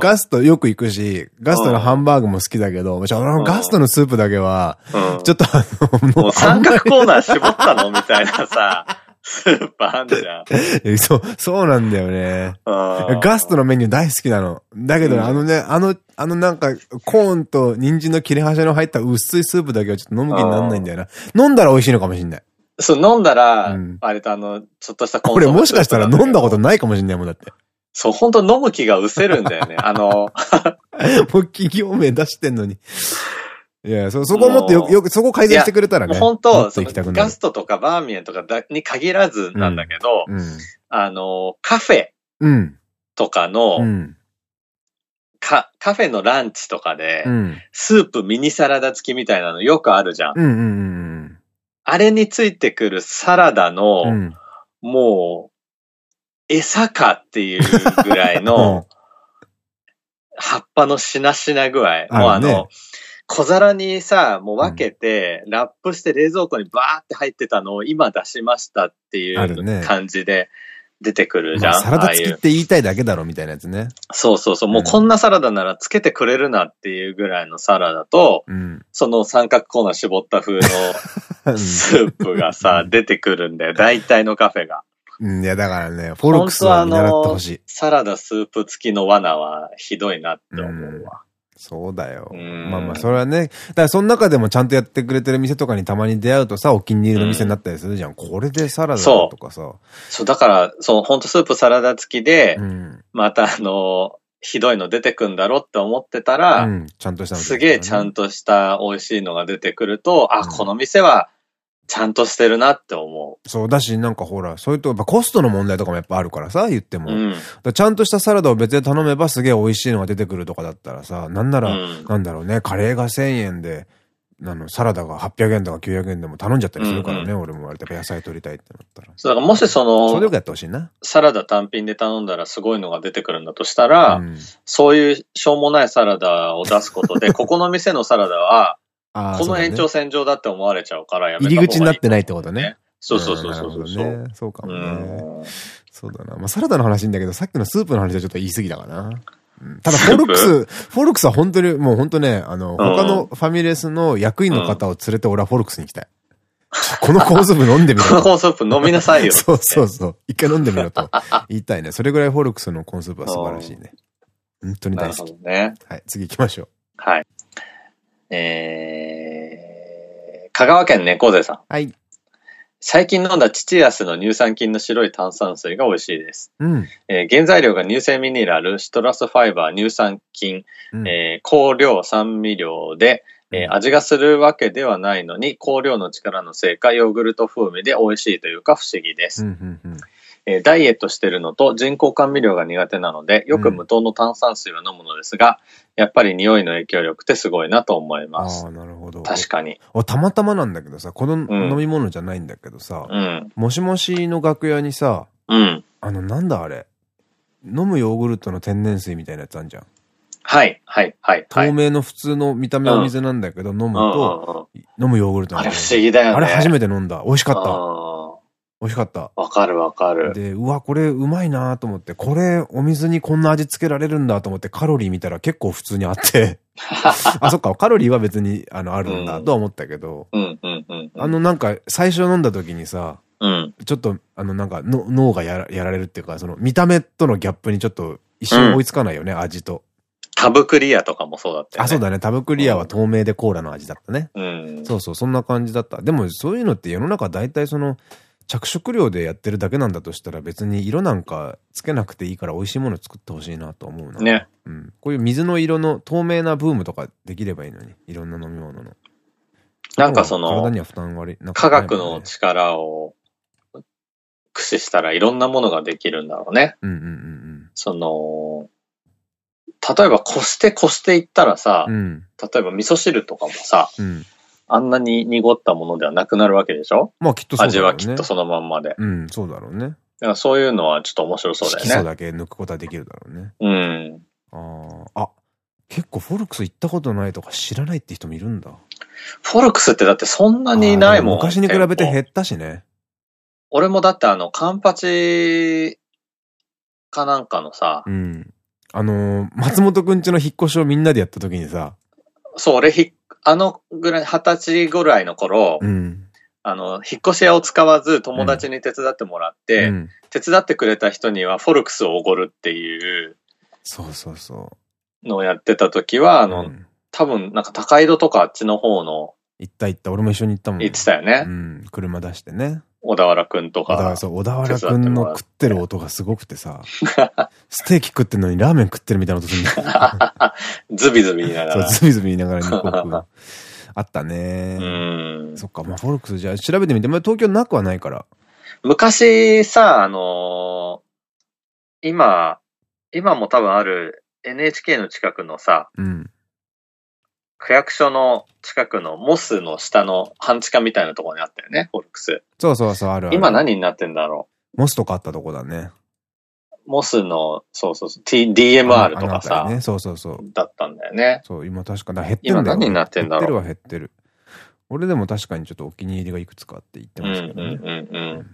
ガストよく行くし、ガストのハンバーグも好きだけど、俺のガストのスープだけは、ちょっとあの、もう三角コーナー絞ったの？みたいなさ、スープあんじゃん。そう、そうなんだよね。ガストのメニュー大好きなの。だけど、うん、あのね、あの、あのなんか、コーンと人参の切れ端の入った薄いスープだけはちょっと飲む気にならないんだよな。飲んだら美味しいのかもしんない。そう、飲んだら、うん、割とあの、ちょっとしたこれもしかしたら飲んだことないかもしんないもんだって。そう、本当飲む気が失せるんだよね。あの、もう企業名出してんのに。いや、そ、そこをもっとよ、よく、そこ改善してくれたらね。本当ガストとかバーミヤンとかに限らずなんだけど、うん。うん、あの、カフェとかの、うん、か、カフェのランチとかで、スープミニサラダ付きみたいなのよくあるじゃん。あれについてくるサラダの、もう、餌かっていうぐらいの、葉っぱのしなしな具合。もうあの、小皿にさ、もう分けて、うん、ラップして冷蔵庫にバーって入ってたのを今出しましたっていう感じで出てくるじゃん。まあ、サラダ付きって言いたいだけだろみたいなやつね。そうそうそう。もうこんなサラダならつけてくれるなっていうぐらいのサラダと、うん、その三角コーナー絞った風のスープがさ、出てくるんだよ。大体のカフェが。うん、いや、だからね、フォルクスは見習ってほしい。サラダスープ付きの罠はひどいなって思うわ。そうだよ。まあまあ、それはね。だからその中でもちゃんとやってくれてる店とかにたまに出会うとさ、お気に入りの店になったりするじゃん。うん、これでサラダとかさ。そう。そう、だから、そう、ほんとスープサラダ付きで、うん、またあの、ひどいの出てくんだろって思ってたら、うん、ちゃんとした、ね、すげえちゃんとした美味しいのが出てくると、あ、この店はちゃんとしてるなって思う。そうだし、なんかほら、そういうと、やっぱコストの問題とかもやっぱあるからさ、言っても。うん、ちゃんとしたサラダを別で頼めばすげえ美味しいのが出てくるとかだったらさ、なんなら、うん、なんだろうね、カレーが1000円で、あの、サラダが800円とか900円でも頼んじゃったりするからね、うんうん、俺も割と野菜取りたいってなったら。そう、だからもしその、それよくやってほしいな。サラダ単品で頼んだらすごいのが出てくるんだとしたら、うん、そういうしょうもないサラダを出すことで、ここの店のサラダは、この延長線上だって思われちゃうからやめた入り口になってないってことね。そうそうそうそうそう。そうかもね。そうだな。まあ、サラダの話んだけど、さっきのスープの話はちょっと言い過ぎたかな。ただ、フォルクス、フォルクスは本当に、もう本当ね、あの、他のファミレスの役員の方を連れて俺はフォルクスに行きたい。このコーンスープ飲んでみろ。このコーンスープ飲みなさいよ。そうそうそう。一回飲んでみろと言いたいね。それぐらいフォルクスのコーンスープは素晴らしいね。本当に大好き。ね。はい、次行きましょう。はい。えー、香川県猫背さん。はい。最近飲んだ父安の乳酸菌の白い炭酸水が美味しいです。うん、えー、原材料が乳性ミネラル、シトラスファイバー、乳酸菌、うん、えー、香料、酸味料で、えー、味がするわけではないのに、香料の力のせいか、ヨーグルト風味で美味しいというか不思議です。えダイエットしてるのと人工甘味料が苦手なので、よく無糖の炭酸水を飲むのですが、うん、やっぱり匂いの影響力ってすごいなと思います。ああ、なるほど。確かに。たまたまなんだけどさ、この飲み物じゃないんだけどさ、うん、もしもしの楽屋にさ、うん、あの、なんだあれ、飲むヨーグルトの天然水みたいなやつあんじゃん。はい、はい、はい。透明の普通の見た目お水なんだけど、飲むと、飲むヨーグルトあれ不思議だよね。あれ初めて飲んだ。美味しかった。美味しかった。わかるわかる。で、うわ、これうまいなと思って、これお水にこんな味つけられるんだと思ってカロリー見たら結構普通にあって あ、そっか、カロリーは別にあのあるんだとは思ったけど、あのなんか最初飲んだ時にさ、うん、ちょっとあのなんかの脳がやらやられるっていうか、その見た目とのギャップにちょっと一瞬追いつかないよね、うん、味と。タブクリアとかもそうだったよね。あ、そうだね。タブクリアは透明でコーラの味だったね。うん。そうそう、そんな感じだった。でもそういうのって世の中大体その、着色料でやってるだけなんだとしたら別に色なんかつけなくていいから美味しいもの作ってほしいなと思うな。ね。うん。こういう水の色の透明なブームとかできればいいのに。いろんな飲み物の。なんかその、体には負担割り、科学の力を駆使したらいろんなものができるんだろうね。うんうんうんうん。その、例えばこしてこしていったらさ、うん、例えば味噌汁とかもさ、うん、あんなに濁ったものではなくなるわけでしょ？まあきっとそうだね。味はきっとそのまんまで。うん、そうだろうね。だからそういうのはちょっと面白そうだよね。基礎だけ抜くことはできるだろうね。うん。ああ、あ、結構フォルクス行ったことないとか知らないって人もいるんだ。フォルクスってだってそんなにないもん。昔に比べて減ったしね。俺もだってあの、カンパチかなんかのさ、うん。あのー、松本くんちの引っ越しをみんなでやった時にさ、そう、俺ひ、あのぐらい、二十歳ぐらいの頃、うん、あの、引っ越し屋を使わず友達に手伝ってもらって、うん、手伝ってくれた人にはフォルクスをおごるっていう、そうそうそう。のをやってた時は、あの、うん、多分なんか高井戸とかあっちの方の。行った行った。俺も一緒に行ったもん。行ってたよね。うん。車出してね。小田原くんとか。小田原くんの食ってる音がすごくてさ、ステーキ食ってんのにラーメン食ってるみたいな音するんだ ズビズビ言いながら。そう、ズビズビ言いながら日国。あったね。うん。そっか、まあ、フォルクスじゃあ調べてみて、まあ、東京なくはないから。昔さ、あのー、今、今も多分ある NHK の近くのさ、うん、区役所の近くのモスの下の半地下みたいなところにあったよね、フォルクス。そうそうそう、あるある。今何になってんだろう？モスとかあったとこだね。モスの、そうそうそう、T、DMR とかさ、ね、そうそうそう。だったんだよね。そう、今確かに減ってるんだよ、今何になってんだろう。減ってるは減ってる。俺でも確かにちょっとお気に入りがいくつかって言ってましたけどね。うんうんうんうん。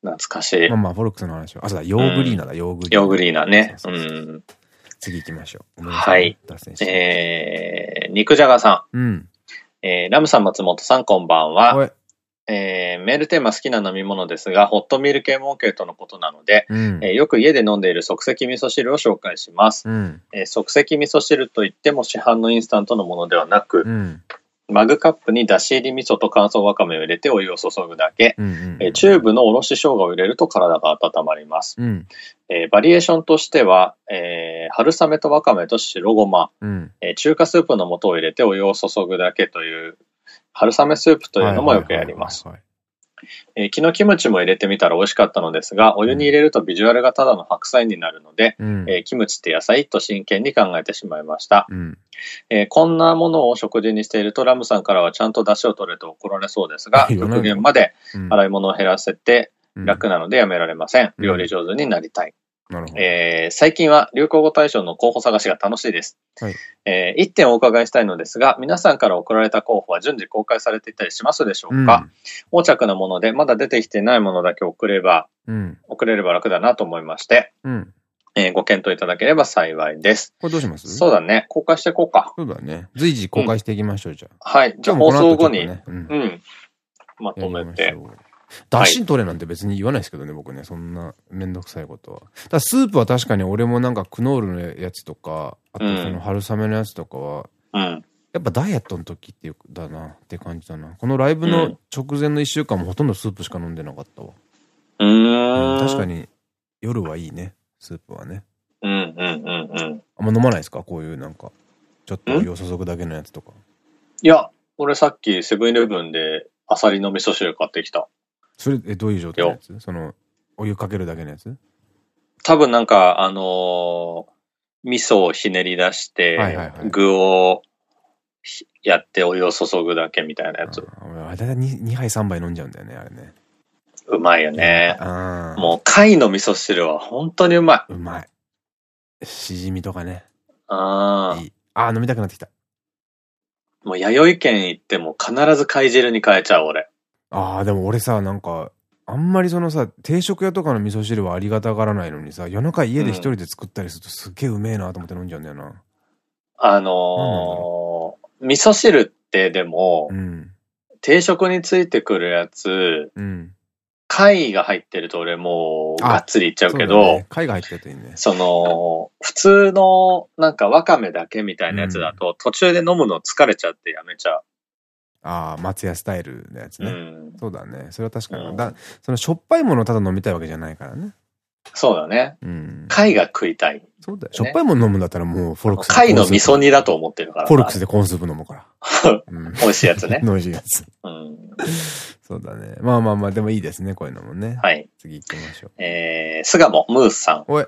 懐かしい。まあまあ、フォルクスの話は。あ、そうだ、ヨーグリーナだ、ヨーグリーナ。ヨーグリーナね。うん。次行きましょう。はい。えー、肉じゃがさん。うん。えー、ラムさん、松本さん、こんばんは。えー、メールテーマ好きな飲み物ですが、ホットミル系モーケーとのことなので、うん、えー、よく家で飲んでいる即席味噌汁を紹介します。うん、えー、即席味噌汁といっても市販のインスタントのものではなく、うん、マグカップにだし入り味噌と乾燥わかめを入れてお湯を注ぐだけ、えチューブのおろし生姜を入れると体が温まります。うん、えー、バリエーションとしては、えー、春雨とわかめと白ごま、うん、えー、中華スープの素を入れてお湯を注ぐだけという春雨スープというのもよくやります。えー、昨日キムチも入れてみたら美味しかったのですが、お湯に入れるとビジュアルがただの白菜になるので、うん、えー、キムチって野菜と真剣に考えてしまいました、うん、えー、こんなものを食事にしているとラムさんからはちゃんと出汁を取れと怒られそうですが、極限まで洗い物を減らせて楽なのでやめられません。料理上手になりたい。えー、最近は流行語大賞の候補探しが楽しいです。はい、えー、一点お伺いしたいのですが、皆さんから送られた候補は順次公開されていたりしますでしょうか、うん、横着なもので、まだ出てきてないものだけ送れば、うん、送れれば楽だなと思いまして、うんえー、ご検討いただければ幸いです。これどうします？そうだね。公開していこうか。そうだね。随時公開していきましょう、じゃあ。はい。じゃあ放送後に、ね、うん、まとめて。だし取れなんて別に言わないですけどね、僕ね。そんなめんどくさいことは。だスープは確かに俺もなんかクノールのやつとか、あとその春雨のやつとかは、うん、やっぱダイエットの時っていう、だなって感じだな。このライブの直前の一週間もほとんどスープしか飲んでなかったわ。うん、確かに夜はいいね、スープはね。うんうんうんうん。あんま飲まないですか？こういうなんか、ちょっとお湯を注ぐだけのやつとか。いや、俺さっきセブンイレブンでアサリの味噌汁買ってきた。それ、え、どういう状態のやつ？その、お湯かけるだけのやつ？多分なんか、あのー、味噌をひねり出して、具をやってお湯を注ぐだけみたいなやつ。俺、あれだいたい 2, 2杯3杯飲んじゃうんだよね、あれね。うまいよね。もう、貝の味噌汁は本当にうまい。うまい。しじみとかね。ああ。いい。ああ、飲みたくなってきた。もう、弥生県行っても必ず貝汁に変えちゃう、俺。ああ、でも俺さ、なんか、あんまりそのさ、定食屋とかの味噌汁はありがたがらないのにさ、夜中家で一人で作ったりするとすっげえうめえなと思って飲んじゃうんだよな。あのー、味噌汁ってでも、うん、定食についてくるやつ、うん、貝が入ってると俺もうがっつりいっちゃうけど、ね、貝が入ってるといいね。その、普通のなんかわかめだけみたいなやつだと、途中で飲むの疲れちゃってやめちゃう。ああ、松屋スタイルのやつね。うん、そうだね。それは確かに。うん、だそのしょっぱいものをただ飲みたいわけじゃないからね。そうだね。うん。貝が食いたい、ね。そうだよ。しょっぱいもの飲むんだったらもうフォルクス。貝の味噌煮だと思ってるから。フォルクスでコーンスープ飲むから。うん、美味しいやつね。美味しいやつ。うん。そうだね。まあまあまあ、でもいいですね、こういうのもね。はい。次行きましょう。えー、巣鴨ムースさん。おい。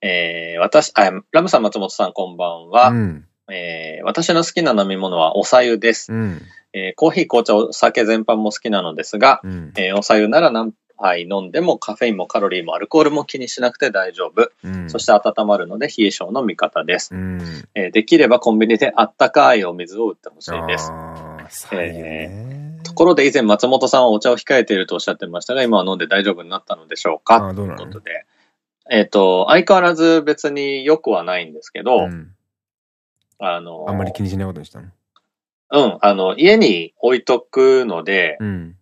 えー、私、あ、ラムさん松本さんこんばんは。うん。えー、私の好きな飲み物はおさゆです。うん。えー、コーヒー、紅茶、お酒全般も好きなのですが、うん、えー、おさゆなら何杯飲んでもカフェインもカロリーもアルコールも気にしなくて大丈夫。うん、そして温まるので冷え性の味方です、うん、えー、できればコンビニであったかいお水を売ってほしいです。えー、ところで以前松本さんはお茶を控えているとおっしゃってましたが、今は飲んで大丈夫になったのでしょうか？ということで。えっ、ー、と、相変わらず別に良くはないんですけど、うん、あのあんまり気にしないことにしたの？うん、あの、家に置いとくので、うん、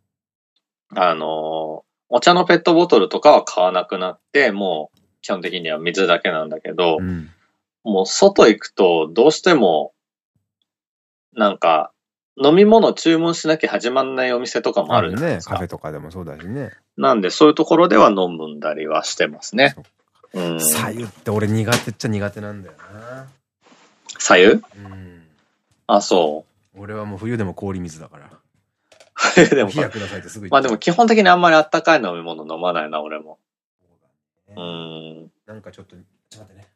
あの、お茶のペットボトルとかは買わなくなって、もう基本的には水だけなんだけど、うん、もう外行くとどうしても、なんか、飲み物注文しなきゃ始まんないお店とかもあるじゃないですか。ね、カフェとかでもそうだしね。なんで、そういうところでは飲むんだりはしてますね。うん。左右って俺苦手っちゃ苦手なんだよな。左右うん。あ、そう。俺はもう冬でも氷水だから。冬でも。冷やくださいってすぐまあでも基本的にあんまりあったかい飲み物飲まないな、俺も。う、ね、ん。なんかちょっと、ちょっと待ってね。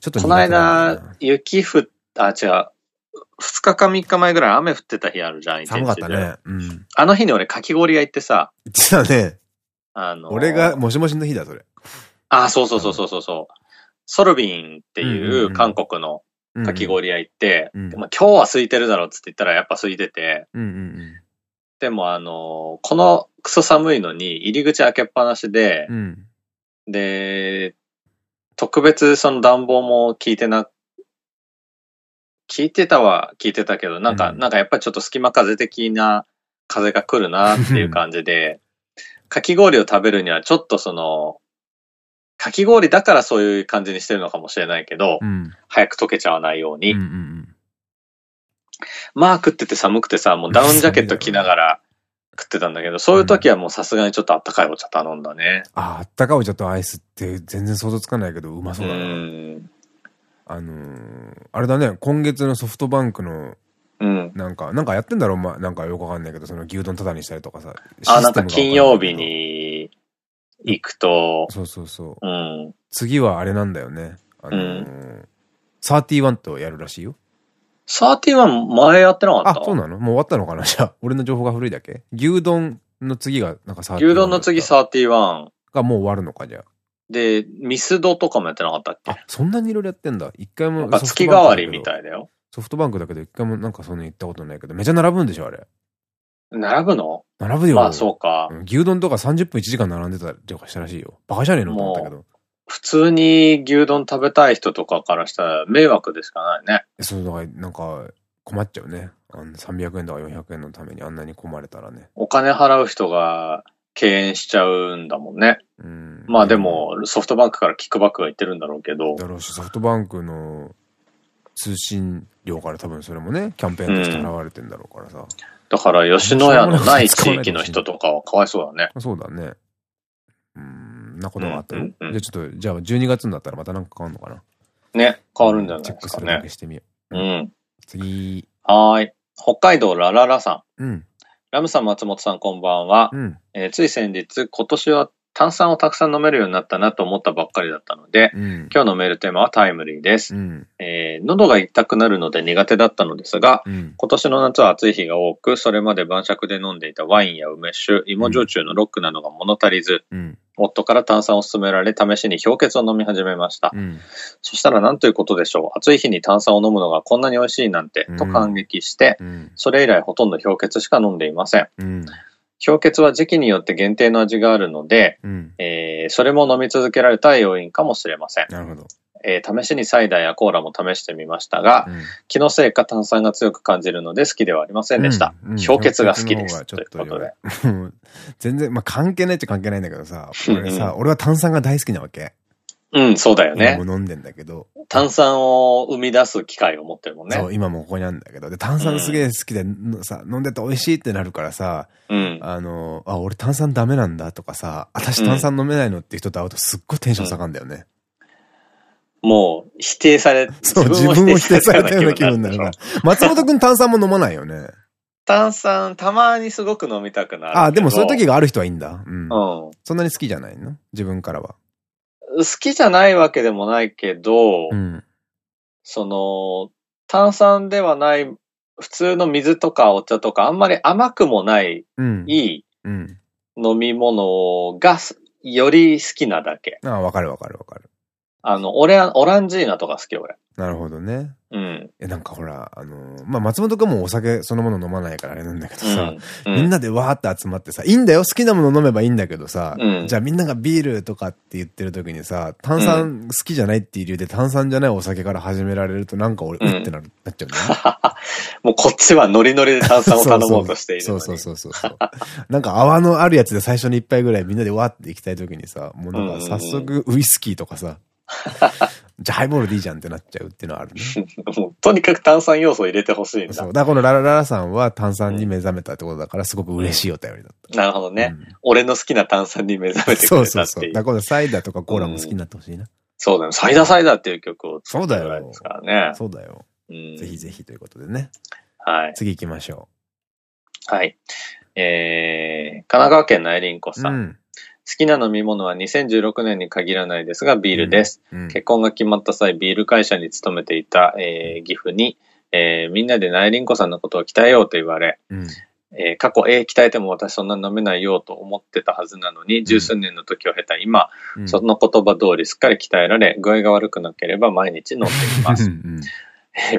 ちょっとこの間、雪降っ、あ、違う。二日か三日前ぐらい雨降ってた日あるじゃん、寒かったね。うん。あの日に俺かき氷屋行ってさ。実はね。あのー、俺がもしもしの日だ、それ。あ、そうそうそうそうそう。ソルビンっていう韓国のかき氷屋行って、うん。うん、今日は空いてるだろうっつって言ったらやっぱ空いてて、うんうんうん、でもあのー、このクソ寒いのに入り口開けっぱなしで、うん、で、特別その暖房も効いてな聞いてたは聞いてたけど、なんか、うん、なんかやっぱりちょっと隙間風的な風が来るなっていう感じで、かき氷を食べるにはちょっとその、かき氷だからそういう感じにしてるのかもしれないけど、うん、早く溶けちゃわないように。うんうんうんまあ食ってて寒くてさ、もうダウンジャケット着ながら食ってたんだけど、そういう時はもうさすがにちょっとあったかいお茶頼んだね。ああ、あったかいお茶とアイスって全然想像つかないけど、うまそうだな。うんあのー、あれだね、今月のソフトバンクの、うん。なんか、なんかやってんだろう、まあ、なんかよくわかんないけど、その牛丼タダにしたりとかさ。あ、なんか金曜日に行くと。そうそうそう。うん。次はあれなんだよね。あのー、うん、31とやるらしいよ。31前やってなかった？あ、そうなの？もう終わったのかな？じゃあ、俺の情報が古いだけ？牛丼の次が、なんか31。牛丼の次31。がもう終わるのか、じゃあ。で、ミスドとかもやってなかったっけ？あ、そんなにいろいろやってんだ。一回も。月替わりみたいだよ。ソフトバンクだけど一回もなんかそんな行ったことないけど、めちゃ並ぶんでしょ、あれ。並ぶの？並ぶよ。まあ、そうか、牛丼とか30分1時間並んでたりとかしたらしいよ。バカじゃねえのと思ったけど。普通に牛丼食べたい人とかからしたら迷惑でしかないね。そう、だからなんか困っちゃうね。あの300円とか400円のためにあんなに困れたらね。お金払う人が敬遠しちゃうんだもんね。うん、まあでも、ソフトバンクからキックバックが言ってるんだろうけど。だろうし、ソフトバンクの通信料から多分それもね、キャンペーンとして払われてんだろうからさ。うん、だから、吉野家のない地域の人とかはかわいそうだね。そうだね。うん、なことがあったよ。じゃあちょっと、じゃあ12月になったらまたなんか変わるのかな。ね、変わるんじゃないですかね。チェックするだけしてみよう。うん。次。はい。北海道ラララさん。うん。ラムさん、松本さん、こんばんは。うん、えー、つい先日、今年は炭酸をたくさん飲めるようになったなと思ったばっかりだったので、うん、今日のメールテーマはタイムリーです。うん、えー、喉が痛くなるので苦手だったのですが、うん、今年の夏は暑い日が多く、それまで晩酌で飲んでいたワインや梅酒、芋焼酎のロックなどが物足りず、夫から炭酸を勧められ、試しに氷結を飲み始めました。うん、そしたら何ということでしょう。暑い日に炭酸を飲むのがこんなに美味しいなんて、と感激して、うん、それ以来ほとんど氷結しか飲んでいません。うん氷結は時期によって限定の味があるので、うん、えー、それも飲み続けられた要因かもしれません。なるほど。えー、試しにサイダーやコーラも試してみましたが、うん、気のせいか炭酸が強く感じるので好きではありませんでした。うんうん、氷結が好きです。ということで。全然、まあ関係ないっちゃ関係ないんだけどさ、俺さ、俺は炭酸が大好きなわけ。うん、そうだよね。飲んでんだけど。炭酸を生み出す機会を持ってるもんね。そう、今もここにあるんだけど。で、炭酸すげえ好きで、うん、さ、飲んでて美味しいってなるからさ、うん、あの、あ、俺炭酸ダメなんだとかさ、私炭酸飲めないのって人と会うとすっごいテンション下がるんだよね。うん、もう、否定され、そう、自分を否定されたような気分になるから。松本くん炭酸も飲まないよね。炭酸、たまにすごく飲みたくなる。あ、でもそういう時がある人はいいんだ。うん。うん、そんなに好きじゃないの？自分からは。好きじゃないわけでもないけど、うん、その、炭酸ではない、普通の水とかお茶とか、あんまり甘くもない、うん、いい飲み物がより好きなだけ。ああ、わかるわかるわかる。あの、俺は、オランジーナとか好き、俺。なるほどね。うん。え、なんかほら、あのー、まあ、松本くんもお酒そのもの飲まないからあれなんだけどさ、うん、みんなでわーって集まってさ、いいんだよ、好きなもの飲めばいいんだけどさ、うん、じゃあみんながビールとかって言ってる時にさ、炭酸好きじゃないっていう理由で炭酸じゃないお酒から始められるとなんか俺、うってなる、なっちゃうね。もうこっちはノリノリで炭酸を頼もうとしているそうそうそうそうそう なんか泡のあるやつで最初に一杯ぐらいみんなでわーって行きたい時にさ、もうなんか早速ウイスキーとかさ、じゃあハイボールでいいじゃんってなっちゃうっていうのはあるね。もうとにかく炭酸要素を入れてほしいんだ。そう。だからこのララララさんは炭酸に目覚めたってことだからすごく嬉しいお便りだった。なるほどね。うん、俺の好きな炭酸に目覚めてくれたっていう。そうそうそう。だからサイダーとかコーラも好きになってほしいな。そうだよ。サイダーサイダーっていう曲を作ってるですからね。そうだよ。ぜひぜひということでね。はい。次行きましょう。はい。えー、神奈川県内林子さん。うん好きな飲み物は2016年に限らないですが、ビールです。うん。うん、結婚が決まった際、ビール会社に勤めていた、えー、岐阜に、えー、みんなで内輪子さんのことを鍛えようと言われ、うん、えー、過去、えー、鍛えても私そんな飲めないよと思ってたはずなのに、十数年の時を経た今、その言葉通りすっかり鍛えられ、具合が悪くなければ毎日飲んでいます。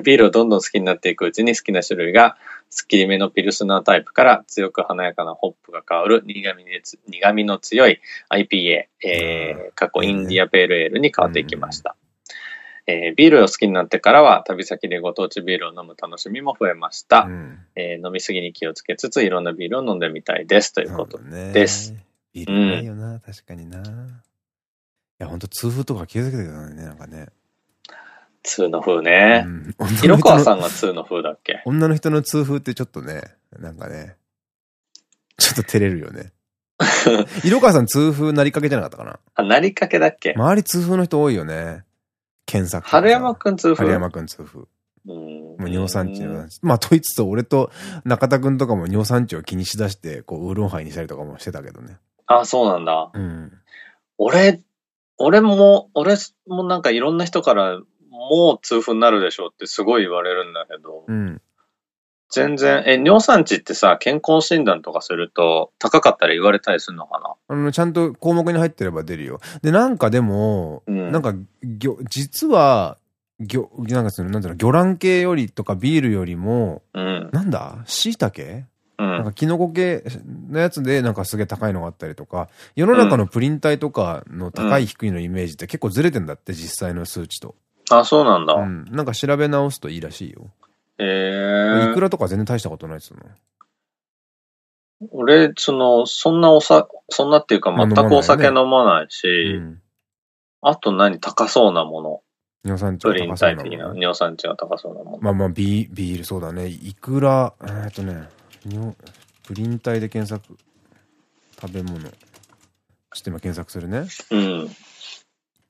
ビールをどんどん好きになっていくうちに好きな種類が、すっきりめのピルスナータイプから強く華やかなホップが香る苦味苦味の強い IPA、えー、過去インディアペールエールに変わっていきました。えー、ビールを好きになってからは旅先でご当地ビールを飲む楽しみも増えました。うん、えー、飲みすぎに気をつけつついろんなビールを飲んでみたいですということです。ね、ビールないよな、うん、確かにな。いや、ほんと痛風とか気をつけてくださいね、なんかね。通の風ね。うん、広川さんが通の風だっけ？女の人の通風ってちょっとね、なんかね、ちょっと照れるよね。色川さん通風なりかけじゃなかったかな？あ、なりかけだっけ？周り通風の人多いよね。検索。春山くん通風？春山くん通風。うん。もう尿酸値の。まあ、と言いつつ、俺と中田くんとかも尿酸値を気にしだして、こう、ウーロンハイにしたりとかもしてたけどね。あ、そうなんだ。うん。俺、俺も、俺もなんかいろんな人からもう痛風になるでしょうってすごい言われるんだけど、うん、全然、え、尿酸値ってさ、健康診断とかすると高かったら言われたりするのかな？あの、ちゃんと項目に入ってれば出るよ。で、なんかでも、うん、なんか、実は、魚、なんかその、なんだろう、魚卵系よりとかビールよりも、うん、なんだ？椎茸？うん、なんかキノコ系のやつでなんかすげえ高いのがあったりとか、世の中のプリン体とかの高い低いのイメージって結構ずれてんだって、実際の数値と。あ、そうなんだ。うん。なんか調べ直すといいらしいよ。へえ。いくらとか全然大したことないっすの。俺、その、そんなおさ、そんなっていうか全くお酒飲まないし、うん、あと何高そうなもの。尿酸値が高そうなもの。尿酸値が高そうなもの。まあまあビ、ビールそうだね。いくら、えっとね、プリン体で検索。食べ物。ちょっと今検索するね。うん。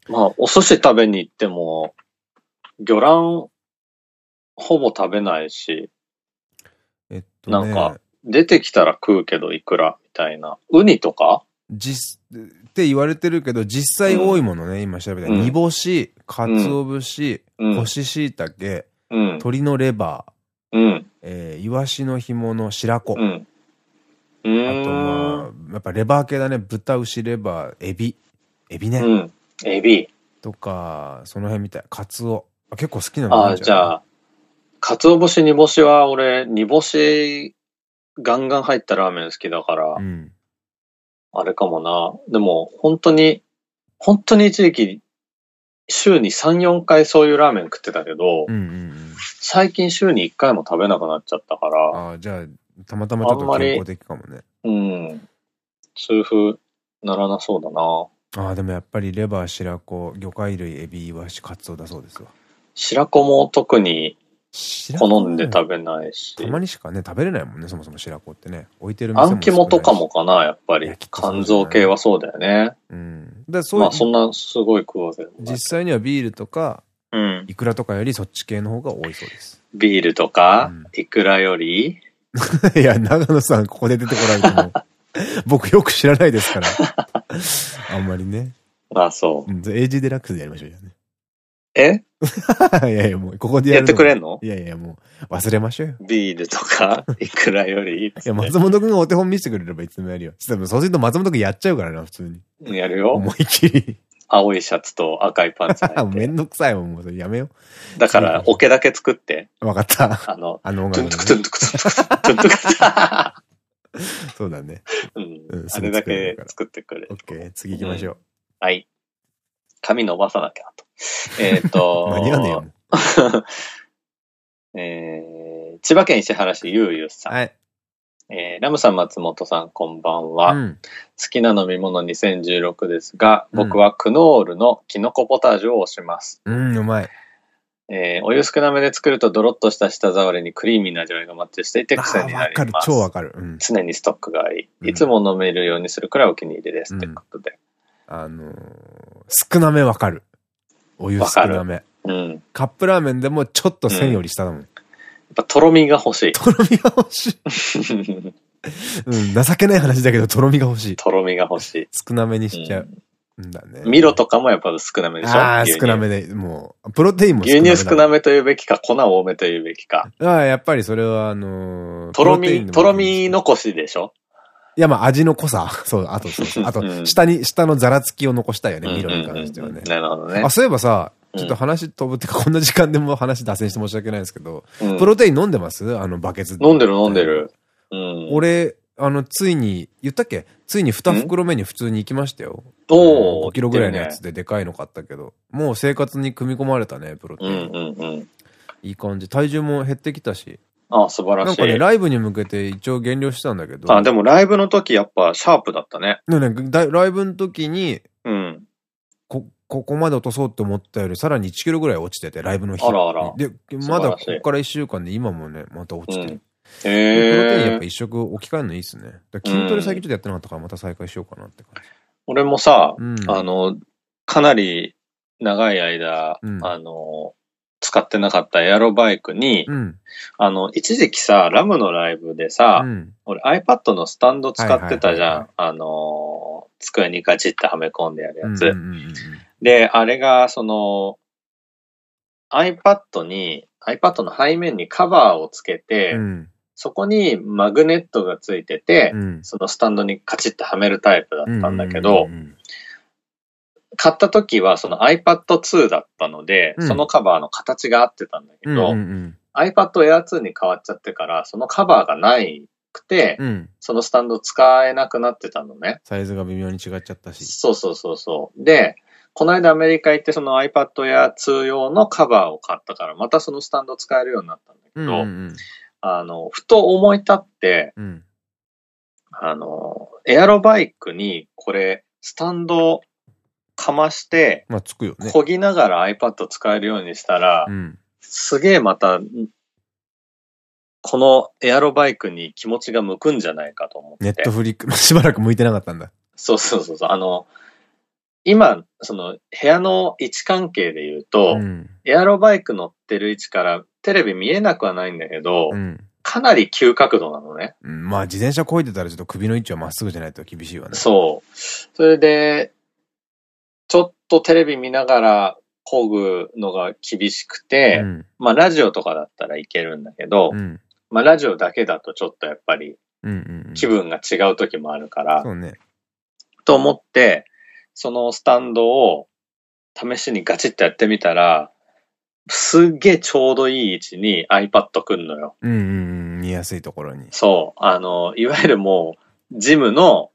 まあ、お寿司食べに行っても、魚卵、ほぼ食べないし、えっと、ね、なんか、出てきたら食うけどいくらみたいな。ウニとか？実、って言われてるけど、実際多いものね、うん、今調べたら、煮干し、鰹節、干し椎茸、うん、鶏のレバー、うん、えー、イワシの干物、白子。うん、あと、まあ、やっぱレバー系だね。豚、牛レバー、エビ。エビね。うん、エビ。とか、その辺みたい。カツオ。結構好きなのああ、じゃあ、かつお節、煮干しは俺、煮干しガンガン入ったラーメン好きだから、うん、あれかもな。でも、本当に、本当に一時期、週に3、4回そういうラーメン食ってたけど、最近週に1回も食べなくなっちゃったから。ああ、じゃあ、たまたまちょっと健康的かもね。うん。痛風ならなそうだな。ああ、でもやっぱりレバー、白子、魚介類、エビ、イワシ、カツオだそうですわ。白子も特に好んで食べないし。たまにしかね、食べれないもんね、そもそも白子ってね。置いてる店もあん肝とかもかな、やっぱり。肝臓系はそうだよね。うん。だそうまあそんなすごい食うわけ実際にはビールとか、うん。イクラとかよりそっち系の方が多いそうです。ビールとか、イクラより？いや、長野さんここで出てこられても。僕よく知らないですから。あんまりね。あ、そう。うん、エイジデラックスでやりましょうよね。え？いやいや、もう、ここでややってくれんの？いやいや、もう、忘れましょうよ。ビールとか、いくらより？いいや、松本くんがお手本見せてくれればいつでもやるよ。そうすると松本くんやっちゃうからな、普通に。やるよ。思いっきり。青いシャツと赤いパンツ めんどくさいもん、もうやめよう。だから、オケだけ作って。わかった。あの、あの音楽、ね。トゥントゥクトゥントゥクトゥントゥクトゥントゥクそうだね。うん。あれだけ作ってくれ。オッケー、次行きましょう。はい。髪伸ばさなきゃと。えっと。間に合わねえよ。えー、千葉県市原市ゆうゆうさん。はい。えー、ラムさん、松本さん、こんばんは。うん、好きな飲み物2016ですが、僕はクノールのキノコポタージュを推します。うん、うまい。えー、お湯少なめで作るとドロッとした舌触りにクリーミーな味わいがマッチしていて癖になります。わかる、超わかる、うん、常にストックがあり、いつも飲めるようにするくらいお気に入りです。ってことで。あのー、少なめわかる。お湯少なめ。うん。カップラーメンでもちょっと線より下だもん。ぱとろみが欲しい。とろみが欲しい。うん、情けない話だけど、とろみが欲しい。とろみが欲しい。少なめにしちゃう。んだね。ミロとかもやっぱ少なめでしょ？ああ、少なめで、もう、プロテインも少なめ。牛乳少なめと言うべきか、粉多めと言うべきか。ああ、やっぱりそれは、あのー、とろみ、とろみ残しでしょ？いや、まあ、味の濃さ。そう、あと、そうそう。あと、下に、下のざらつきを残したいよね、ミロに関してはね。なるほどね。あ、そういえばさ、ちょっと話飛ぶってか、こんな時間でも話脱線して申し訳ないですけど、プロテイン飲んでます？あの、バケツ。飲んでる飲んでる。うん。俺、あの、ついに、言ったっけ？ついに2袋目に普通に行きましたよ。おお。5キロぐらいのやつででかいの買ったけど、もう生活に組み込まれたね、プロテイン。うんうんうん。いい感じ。体重も減ってきたし。ああ、素晴らしい。なんかね、ライブに向けて一応減量してたんだけど。あ、でもライブの時やっぱシャープだったね。ねね、ライブの時に、うん。こ、ここまで落とそうって思ったより、さらに1キロぐらい落ちてて、ライブの日。あらあら。で、まだここから1週間で今もね、また落ちてる。うんへえ。プロテインやっぱ一食置き換えるのいいっすね。筋トレ最近ちょっとやってなかったからまた再開しようかなって感じ。俺もさ、うん、あの、かなり長い間、うん、あの、使ってなかったエアロバイクに、うん、あの、一時期さ、ラムのライブでさ、俺 iPad のスタンド使ってたじゃん。あの、机にガチってはめ込んでやるやつ。で、あれが、その、iPad に、iPad の背面にカバーをつけて、うん、そこにマグネットがついてて、うん、そのスタンドにカチッとはめるタイプだったんだけど、買った時はその iPad 2だったので、うん、そのカバーの形が合ってたんだけど、iPad Air 2に変わっちゃってから、そのカバーがないくて、うん、そのスタンド使えなくなってたのね。サイズが微妙に違っちゃったし。そうそうそうそう。で、この間アメリカ行ってその iPad や2用のカバーを買ったから、またそのスタンド使えるようになったんだけど、うんうん、あの、ふと思い立って、うん、あの、エアロバイクにこれ、スタンドかまして、まあ、つくよね。漕ぎながら iPad 使えるようにしたら、うん、すげえまた、このエアロバイクに気持ちが向くんじゃないかと思って。ネットフリック、しばらく向いてなかったんだ。そうそうそうそう。あの、今、その部屋の位置関係で言うと、うん、エアロバイク乗ってる位置からテレビ見えなくはないんだけど、うん、かなり急角度なのね。うん、まあ自転車こいでたらちょっと首の位置はまっすぐじゃないと厳しいわね。そう。それで、ちょっとテレビ見ながら漕ぐのが厳しくて、まあラジオとかだったらいけるんだけど、まあラジオだけだとちょっとやっぱり気分が違う時もあるから。と思って、そのスタンドを試しにガチッとやってみたら、すっげえちょうどいい位置に iPad くんのよ。うんうん、見やすいところに。そう。あの、いわゆるもう、ジムの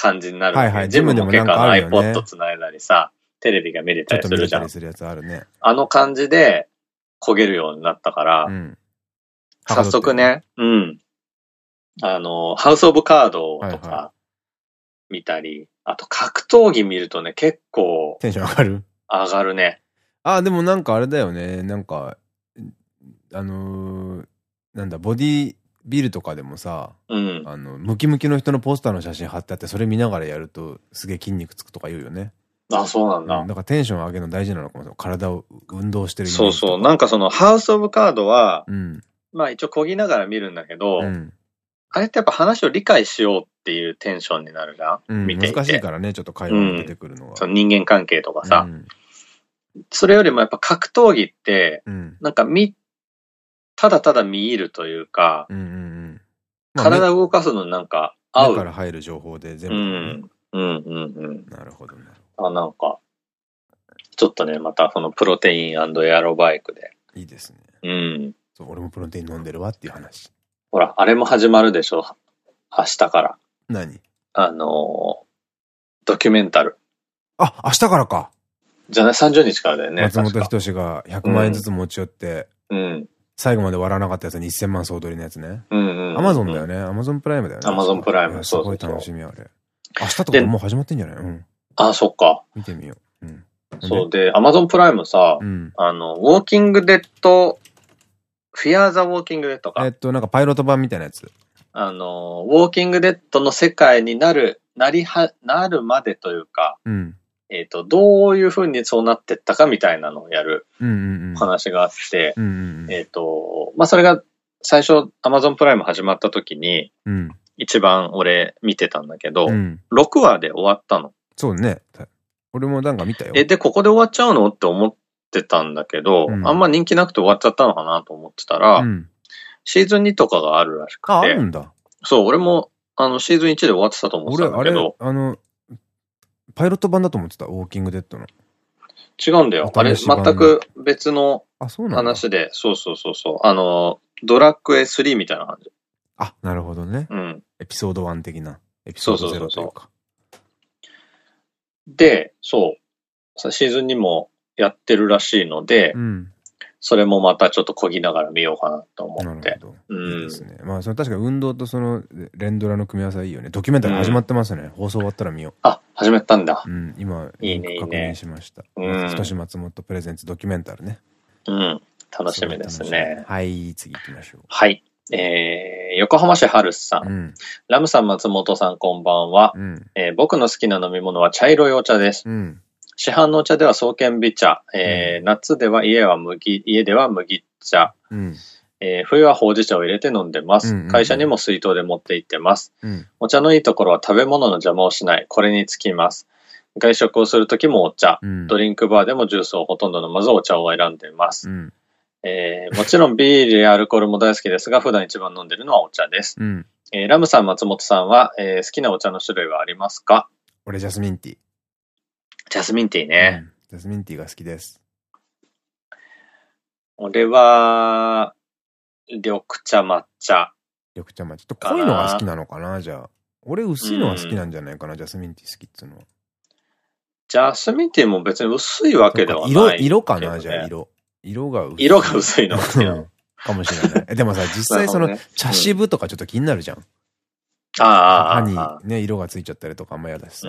感じになる。はいはい、ジムでも結構 iPod 繋いだりさ、テレビが見れたりするじゃん。するやつあるね。あの感じで焦げるようになったから、うん、早速ね、うん。あの、ハウスオブカードとか見たり、あと格闘技見るとね、結構。テンション上がる？上がるね。あ、でもなんかあれだよね。なんか、あのー、なんだ、ボディビルとかでもさ、うん、あの、ムキムキの人のポスターの写真貼ってあって、それ見ながらやるとすげえ筋肉つくとか言うよね。あ、そうなんだ。うん、だからテンション上げるの大事なのかも。体を運動してるそうそう。なんかその、ハウスオブカードは、うん、まあ一応漕ぎながら見るんだけど、うん、あれってやっぱ話を理解しようっていうテンションになるじゃん、うん、見ていて。難しいからね、ちょっと会話に出てくるのは。その人間関係とかさ。それよりもやっぱ格闘技って、なんか見、ただただ見入るというか、体動かすのなんか合う。から入る情報で全部、ね、うん。うんうんうん。なるほどなるほど。あ、なんか、ちょっとね、またそのプロテインエアロバイクで。いいですね。うん。そう、俺もプロテイン飲んでるわっていう話。ほら、あれも始まるでしょ。明日から。何？あのドキュメンタル。あ、明日からか。じゃない、30日からだよね。松本人志が100万円ずつ持ち寄って、うん。最後まで笑わなかったやつに1000万総取りのやつね。うんうん。アマゾンだよね。アマゾンプライムだよね。アマゾンプライム。すごい楽しみあれ。明日とかもう始まってんじゃない？うん。あ、そっか。見てみよう。うん。そうで、アマゾンプライムさ、うん、あの、ウォーキングデッド、フィアーザ・ウォーキングデッドか。えっと、なんかパイロット版みたいなやつ。あの、ウォーキングデッドの世界になる、なりは、なるまでというか、うん、えっと、どういうふうにそうなってったかみたいなのをやる話があって、えっと、まあ、それが最初、アマゾンプライム始まった時に、うん、一番俺見てたんだけど、うん、6話で終わったの。そうね。俺もなんか見たよ。え、で、ここで終わっちゃうのって思ってたんだけど、うん、あんま人気なくて終わっちゃったのかなと思ってたら、うん、シーズン2とかがあるらしくて。あ、あるんだ。そう、俺も、あの、シーズン1で終わってたと思ってたんだけど。俺、あれ、あの、パイロット版だと思ってた、ウォーキングデッドの。違うんだよ。あれ、全く別の話で、そうそうそうそう。あの、ドラッグ S3 みたいな感じ。あ、なるほどね。うん。エピソード1的な。エピソード0というか。で、そう。シーズンにもやってるらしいので、うん、それもまたちょっとこぎながら見ようかなと思って。なるほど。うん。いいですね。まあ、その確か運動とその連ドラの組み合わせはいいよね。ドキュメンタリー始まってますね。うん、放送終わったら見よう。あ、始まったんだ。うん。今、いいね、確認しました。いいね。うん。松本プレゼンツドキュメンタルね。うん。楽しみですね。はい、次行きましょう。はい。えー、横浜市春さん。うん、ラムさん、松本さん、こんばんは、うん、えー、僕の好きな飲み物は茶色いお茶です。うん、市販のお茶では双剣美茶、えー、夏では家は麦、家では麦茶、えー、冬はほうじ茶を入れて飲んでます。会社にも水筒で持って行ってます、お茶のいいところは食べ物の邪魔をしない。これにつきます。外食をするときもお茶、ドリンクバーでもジュースをほとんど飲まずお茶を選んでいます。えー、もちろんビールやアルコールも大好きですが、普段一番飲んでるのはお茶です。うん、えー、ラムさん、松本さんは、えー、好きなお茶の種類はありますか？俺、ジャスミンティー。ジャスミンティーね、うん、ジャスミンティーが好きです。俺は、緑茶抹茶。緑茶抹茶。ちょっと濃いのが好きなのかな、じゃあ。俺薄いのが好きなんじゃないかな、うん、ジャスミンティー好きっつうのは。ジャスミンティーも別に薄いわけではない、ね、色、色かな、じゃあ色。色が薄い。色が薄いの。かもしれない。でもさ、実際その、茶渋とかちょっと気になるじゃん。ああ。歯にね、色がついちゃったりとかあんま嫌だしさ。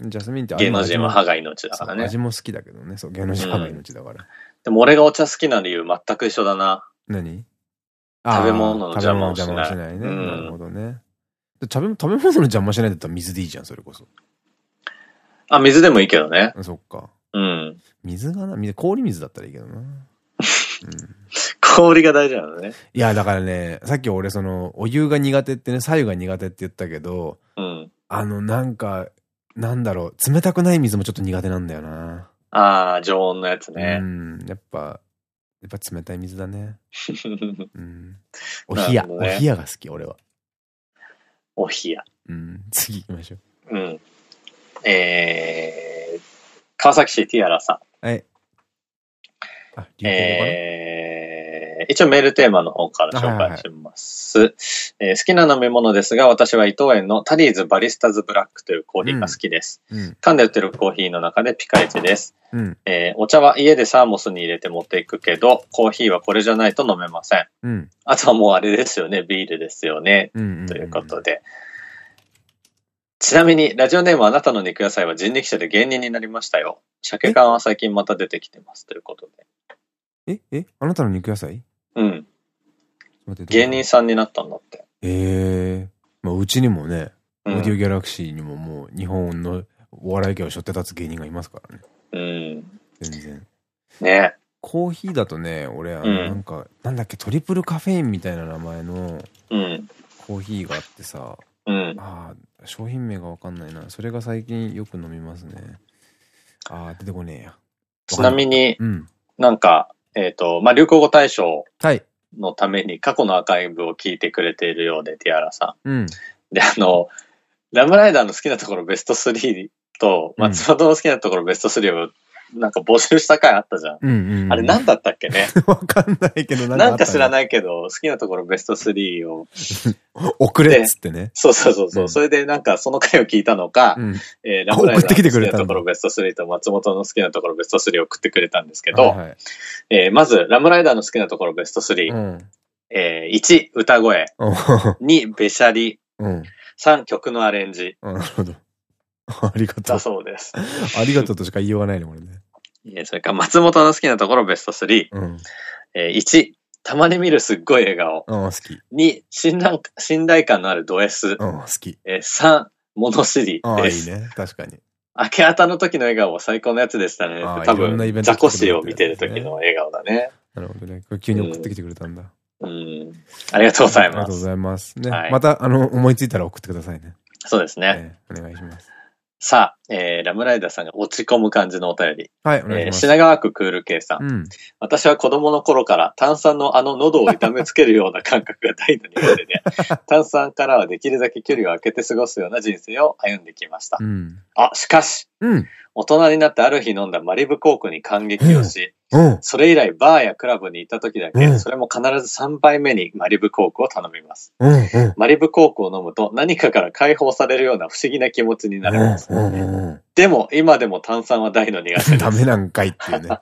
ジャスミンって芸能人は歯が命だからね。味も好きだけどね。そう、芸能人歯が命だから。でも俺がお茶好きな理由全く一緒だな。何？食べ物の邪魔をしない。食べ物の邪魔をしないね。なるほどね。食べ物の邪魔しないんだったら水でいいじゃん、それこそ。あ、水でもいいけどね。そっか。うん。水がな、氷水だったらいいけどな。うん、氷が大事なのね。いや、だからね、さっき俺その、お湯が苦手ってね、左右が苦手って言ったけど、うん。あの、なんか、なんだろう、冷たくない水もちょっと苦手なんだよな。ああ、常温のやつね。うん、やっぱ、やっぱ冷たい水だね。うん。お冷や、ね、お冷やが好き、俺は。お冷や。うん、次行きましょう。うん。えー、川崎市ティアラさん。はい。あ、えー、一応メールテーマの方から紹介します。好きな飲み物ですが、私は伊藤園のタリーズバリスタズブラックというコーヒーが好きです。うん、噛んで売ってるコーヒーの中でピカイチです。うん、えー、お茶は家でサーモスに入れて持っていくけど、コーヒーはこれじゃないと飲めません。うん、あとはもうあれですよね、ビールですよね。ということで。ちなみに、ラジオネームあなたの肉野菜は人力車で芸人になりましたよ。鮭缶は最近また出てきてます。ということで。え？え？あなたの肉野菜？うん。芸人さんになったんだって。ええまあ、うちにもね、オーディオギャラクシーにももう日本のお笑い界を背負って立つ芸人がいますからね。うん。全然。ねコーヒーだとね、俺、あの、なんか、うん、なんだっけ、トリプルカフェインみたいな名前の、うん。コーヒーがあってさ、うん。ああ、商品名がわかんないな。それが最近よく飲みますね。ああ、出てこねえや。ちなみに、うん、なんか、えっ、ー、と、まあ、流行語大賞はい。のために過去のアーカイブを聞いてくれているようで、ティアラさん。うん。で、あの、ラムライダーの好きなところベスト3聞と、松本の好きなところベスト3をなんか募集した回あったじゃん。うんうんうん、あれ何だったっけね？わかんないけどなんか、なんか知らないけど、好きなところベスト3を。送れっつってね。そうそうそうそう、うん、それでなんかその回を聞いたのか、うん、えー、ラブライダーの好きなところベスト3と松本の好きなところベスト3を送ってくれたんですけど、はいはい、えー、まず、ラムライダーの好きなところベスト3。うん、えー、1、歌声。2、べしゃり。うん、3、曲のアレンジ。なるほど。ありがとう。だそうです。ありがとうとしか言いようがないね、これね。それから松本の好きなところベスト3。うん、えー、1、たまに見るすっごい笑顔。うん、好き。2、信頼信頼感のあるド S。うん、好き。えー、3、物知りです。いいね。確かに。明け方の時の笑顔は最高のやつでしたね。多分、ザコシを見てる時の笑顔だね。なるほどね。これ急に送ってきてくれたんだ。うん。ありがとうございます。ありがとうございます。ね。また、あの、思いついたら送ってくださいね。そうですね。お願いします。さあ、えー、ラムライダーさんが落ち込む感じのお便り。はい、お願いします。えー、品川区クール系さん。うん、私は子供の頃から炭酸のあの喉を痛めつけるような感覚が大の苦手で、炭酸からはできるだけ距離を空けて過ごすような人生を歩んできました。うん、あ、しかし、うん、大人になってある日飲んだマリブコークに感激をし、うん、それ以来バーやクラブに行った時だけ、うん、それも必ず3杯目にマリブコークを頼みます。うんうん、マリブコークを飲むと何かから解放されるような不思議な気持ちになります。でも、今でも炭酸は大の苦手です。ダメなんかいっていうね。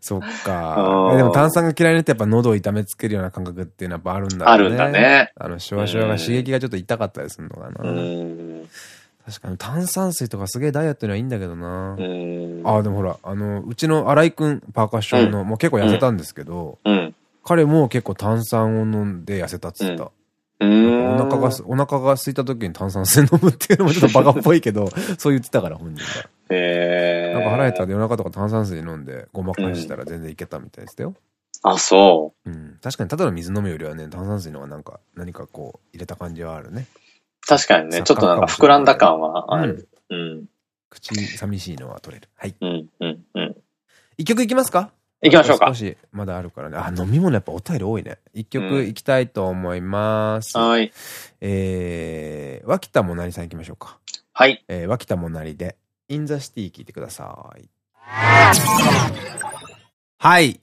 そっか。でも炭酸が嫌いになってやっぱ喉を痛めつけるような感覚っていうのはやっぱあるんだね。あるんだね。あの、シュワシュワが刺激がちょっと痛かったりするのかな。確かに炭酸水とかすげえダイエットにはいいんだけどな。ああ、でもほら、あの、うちの新井くん、パーカッションの、うん、もう結構痩せたんですけど、うん、彼も結構炭酸を飲んで痩せたっつった。うん、お腹が、お腹が空いた時に炭酸水飲むっていうのもちょっとバカっぽいけど、そう言ってたから本人が。へなんか腹減ったら夜中とか炭酸水飲んでごまかしたら全然いけたみたいですよ。あ、そう。うん。確かにただの水飲むよりはね、炭酸水の方がなんか、何かこう、入れた感じはあるね。確かにね、ちょっとなんか膨らんだ感はある。うん。口寂しいのは取れる。はい。うん、うん、うん。一曲いきますか？行きましょうか。少し、まだあるからね。あ、飲み物やっぱお便り多いね。一曲いきたいと思います。はい。えー、脇田もなりさん行きましょうか。はい。えー、脇田もなりで、 In The City 聞いてください。はい。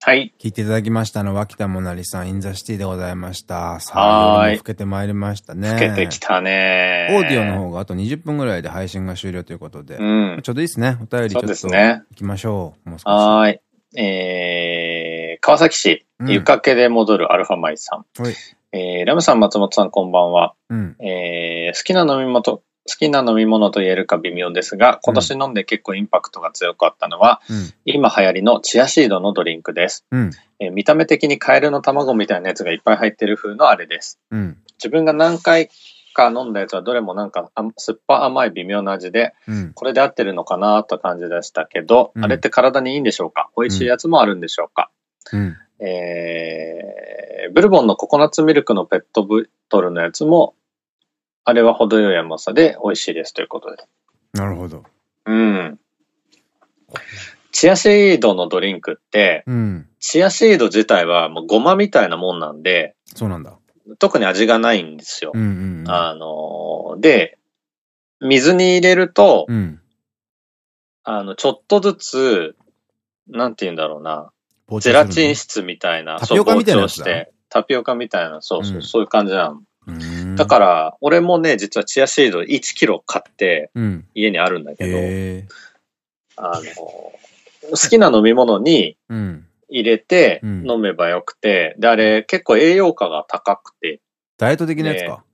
はい。聞いていただきましたのは、脇田もなりさん、 In The City でございました。さあ、夜も更けてまいりましたね。更けてきたね。オーディオの方があと20分ぐらいで配信が終了ということで。うん。ちょうどいいですね。お便りちょっと。そう行きましょう。もう少し。はい。えー、川崎市、ゆかけで戻るアルファマイさん。はい。えー、ラムさん、松本さん、こんばんは。うん。えー、好きな飲み物、好きな飲み物と言えるか微妙ですが、今年飲んで結構インパクトが強かったのは、うん、今流行りのチアシードのドリンクです、うん、えー、見た目的にカエルの卵みたいなやつがいっぱい入ってる風のあれです。うん、自分が何回か飲んだやつはどれもなんか酸っぱ甘い微妙な味で、これで合ってるのかなと感じでしたけど、あれって体にいいんでしょうか？美味しいやつもあるんでしょうか、えー、ブルボンのココナッツミルクのペットボトルのやつもあれは程よい甘さで美味しいですということで。なるほど。うん。チアシードのドリンクって、うん、チアシード自体はもうごまみたいなもんなんで、そうなんだ。特に味がないんですよ。あの、で、水に入れると、うん、あの、ちょっとずつ、なんて言うんだろうな、ゼラチン質みたいな、タピオカみたいなして、タピオカみたいな、そうそう、うん、そういう感じなの。だから、俺もね、実はチアシード1キロ買って、家にあるんだけど、うん、あの、好きな飲み物に入れて飲めばよくて、で、あれ結構栄養価が高くて。ダイエット的なやつか？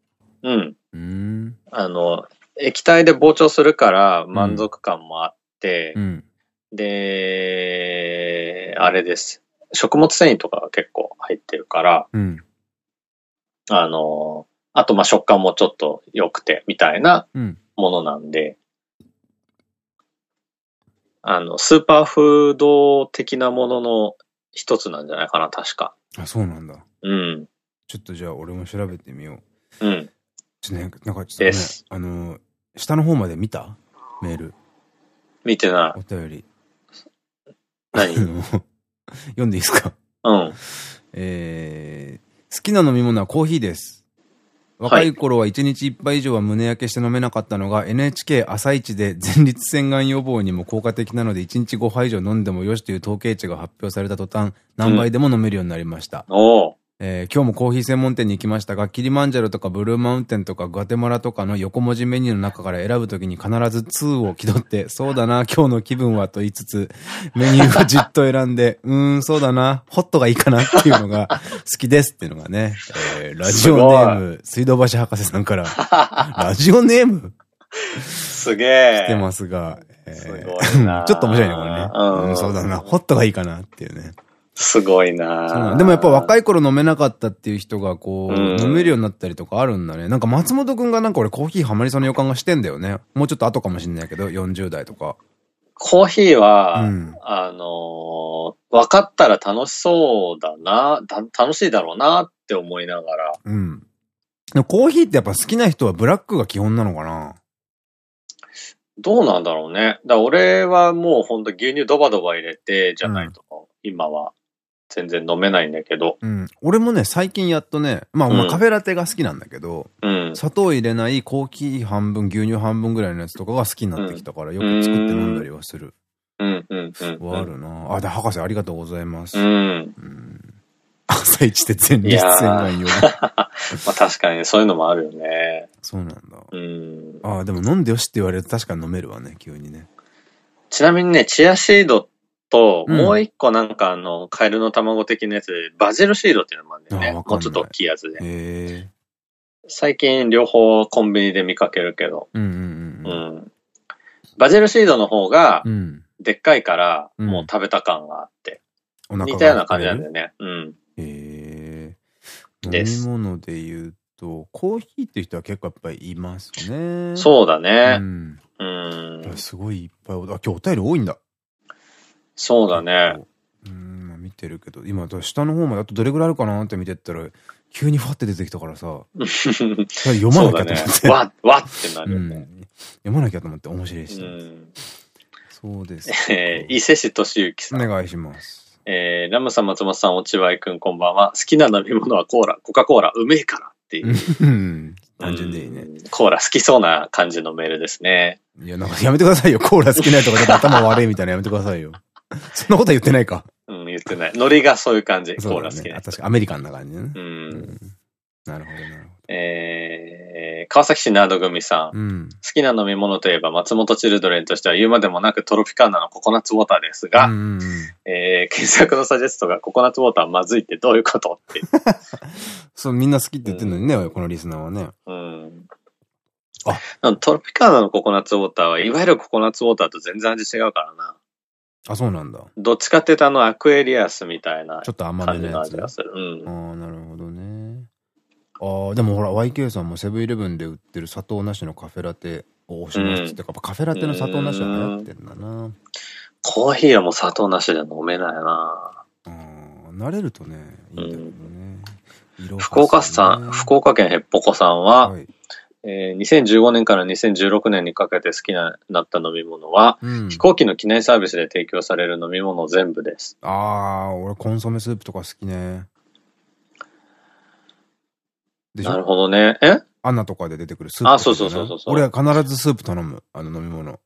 うん。うんあの、液体で膨張するから満足感もあって、うん、で、あれです。食物繊維とかが結構入ってるから、うん、あの、あとまあ食感もちょっと良くて、みたいなものなんで、うん、あの、スーパーフード的なものの一つなんじゃないかな、確か。あ、そうなんだ。うん。ちょっとじゃあ俺も調べてみよう。うん。ちょっとね、なんかちょっとね、あの、下の方まで見た？メール。見てない。お便り。何？読んでいいですか？うん。えー、好きな飲み物はコーヒーです。若い頃は1日1杯以上は胸焼けして飲めなかったのが、NHK 朝一で前立腺がん予防にも効果的なので1日5杯以上飲んでもよしという統計値が発表された途端、何杯でも飲めるようになりました。うんえー、今日もコーヒー専門店に行きましたが、キリマンジャロとかブルーマウンテンとかガテマラとかの横文字メニューの中から選ぶときに必ず2を気取って、そうだな、今日の気分はと言いつつ、メニューをじっと選んで、うーん、そうだな、ホットがいいかなっていうのが好きですっていうのがね、えー、ラジオネーム、水道橋博士さんから、ラジオネーム？すげえ。来てますが、えー、ちょっと面白いね、これね。うん、そうだな、ホットがいいかなっていうね。すごいなでもやっぱ若い頃飲めなかったっていう人がこう、うん、飲めるようになったりとかあるんだね。なんか松本くんがなんか俺コーヒーハマりそうな予感がしてんだよね。もうちょっと後かもしんないけど、40代とか。コーヒーは、うん、あのー、分かったら楽しそうだな、楽しいだろうなって思いながら。うん。コーヒーってやっぱ好きな人はブラックが基本なのかなどうなんだろうね。だ俺はもうほんと牛乳ドバドバ入れてじゃないと、うん、今は全然飲めないんだけど。うん。俺もね、最近やっとね、まあ、まあカフェラテが好きなんだけど、うん、砂糖入れないコーヒー半分、牛乳半分ぐらいのやつとかが好きになってきたから、よく作って飲んだりはする。うんうんうん。はあるなあ、で、博士ありがとうございます。うん。うん朝一で全立戦がよ。まあ確かにそういうのもあるよね。そうなんだ。うん。ああ、でも飲んでよしって言われると確かに飲めるわね、急にね。ちなみにね、チアシードと、もう一個なんかあの、カエルの卵的なやつで、バジルシードっていうのもあるんだよね。もうちょっと大きいやつで。最近両方コンビニで見かけるけど。うん。バジルシードの方が、でっかいから、もう食べた感があって。似たような感じなんだよね。うん。へえ。飲み物で言うと、コーヒーっていう人は結構やっぱりいますね。そうだね。うん。うん。すごいいっぱい、あ、今日お便り多いんだ。そうだね。うん、見てるけど、今、下の方まであとどれぐらいあるかなって見てったら、急にファって出てきたからさ、読まなきゃと思って。わ、わってなるよね、読まなきゃと思って面白いし。そうです。えー、伊勢市敏之さん。お願いします。えー、ラムさん、松本さん、落合くん、こんばんは。好きな飲み物はコーラ、コカ・コーラ、うめえからっていう。単純でいいね。コーラ好きそうな感じのメールですね。いや、なんかやめてくださいよ。コーラ好きな人が頭悪いみたいなやめてくださいよ。そんなことは言ってないか。うん、言ってない。ノリがそういう感じ。コーラ好きな。確かアメリカンな感じね。うん。なるほど、なるほど。えー、川崎市ナード組さん。うん、好きな飲み物といえば松本チルドレンとしては言うまでもなくトロピカーナのココナッツウォーターですが、え検索のサジェストがココナッツウォーターまずいってどういうことって。そう、みんな好きって言ってるのにね、うん、このリスナーはね。うん。あトロピカーナのココナッツウォーターは、いわゆるココナッツウォーターと全然味違うからな。あ、そうなんだ。どっちかっていうとあのアクエリアスみたいな。ちょっと甘めの味がする。うん。ああ、なるほどね。ああ、でもほら、YK さんもセブンイレブンで売ってる砂糖なしのカフェラテを推しますって、うん、カフェラテの砂糖なしは流行ってんだな。コーヒーはもう砂糖なしで飲めないな。うん、慣れるとね、いいんだけどね。うん、福岡さん、福岡県へっぽこさんは、はいえー、2015年から2016年にかけて好きななった飲み物は、うん、飛行機の記念サービスで提供される飲み物全部です。ああ、俺コンソメスープとか好きね。なるほどね。え？アンナとかで出てくるスープ、あ、そうそうそうそう俺は必ずスープ頼む。あの飲み物。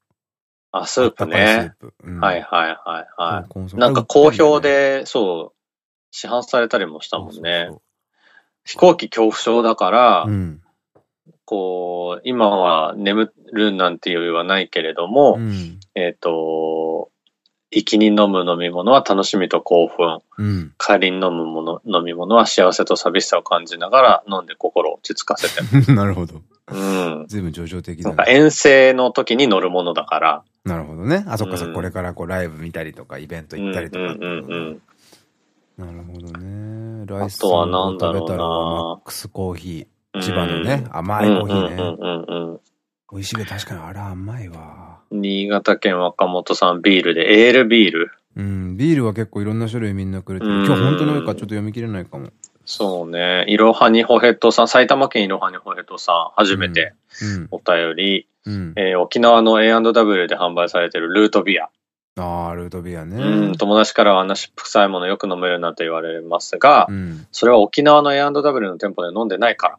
あ、スープね。スープ。うん、はいはいはいはい。なんか好評で、そう、市販されたりもしたもんね。飛行機恐怖症だから、うん、こう、今は眠るなんていうよりはないけれども、うん、えっと、息に飲む飲み物は楽しみと興奮。うん、帰りに飲むもの、飲み物は幸せと寂しさを感じながら飲んで心を落ち着かせて なるほど。うん。随分上々的だ、ね、なんか遠征の時に乗るものだから。なるほどね。あ、そっかそっか、これからこうライブ見たりとか、イベント行ったりとか。うんうんうん、なるほどね。ライスとは何だろうな。マックスコーヒー。千葉のね、甘いコーヒーね。美味しいけど確かにあれ甘いわ。新潟県若本さんビールで、エールビール。うん、ビールは結構いろんな種類みんなくれてる。今日本当に多いからちょっと読み切れないかも。そうね。いろはにほへとさん、埼玉県いろはにほへとさん、初めてお便り。うんうん、えー、沖縄の A&W で販売されてるルートビア。ああ、ルートビアね。うん、友達からはあんな湿布臭いものよく飲めるなと言われますが、うん、それは沖縄の A&W の店舗で飲んでないから。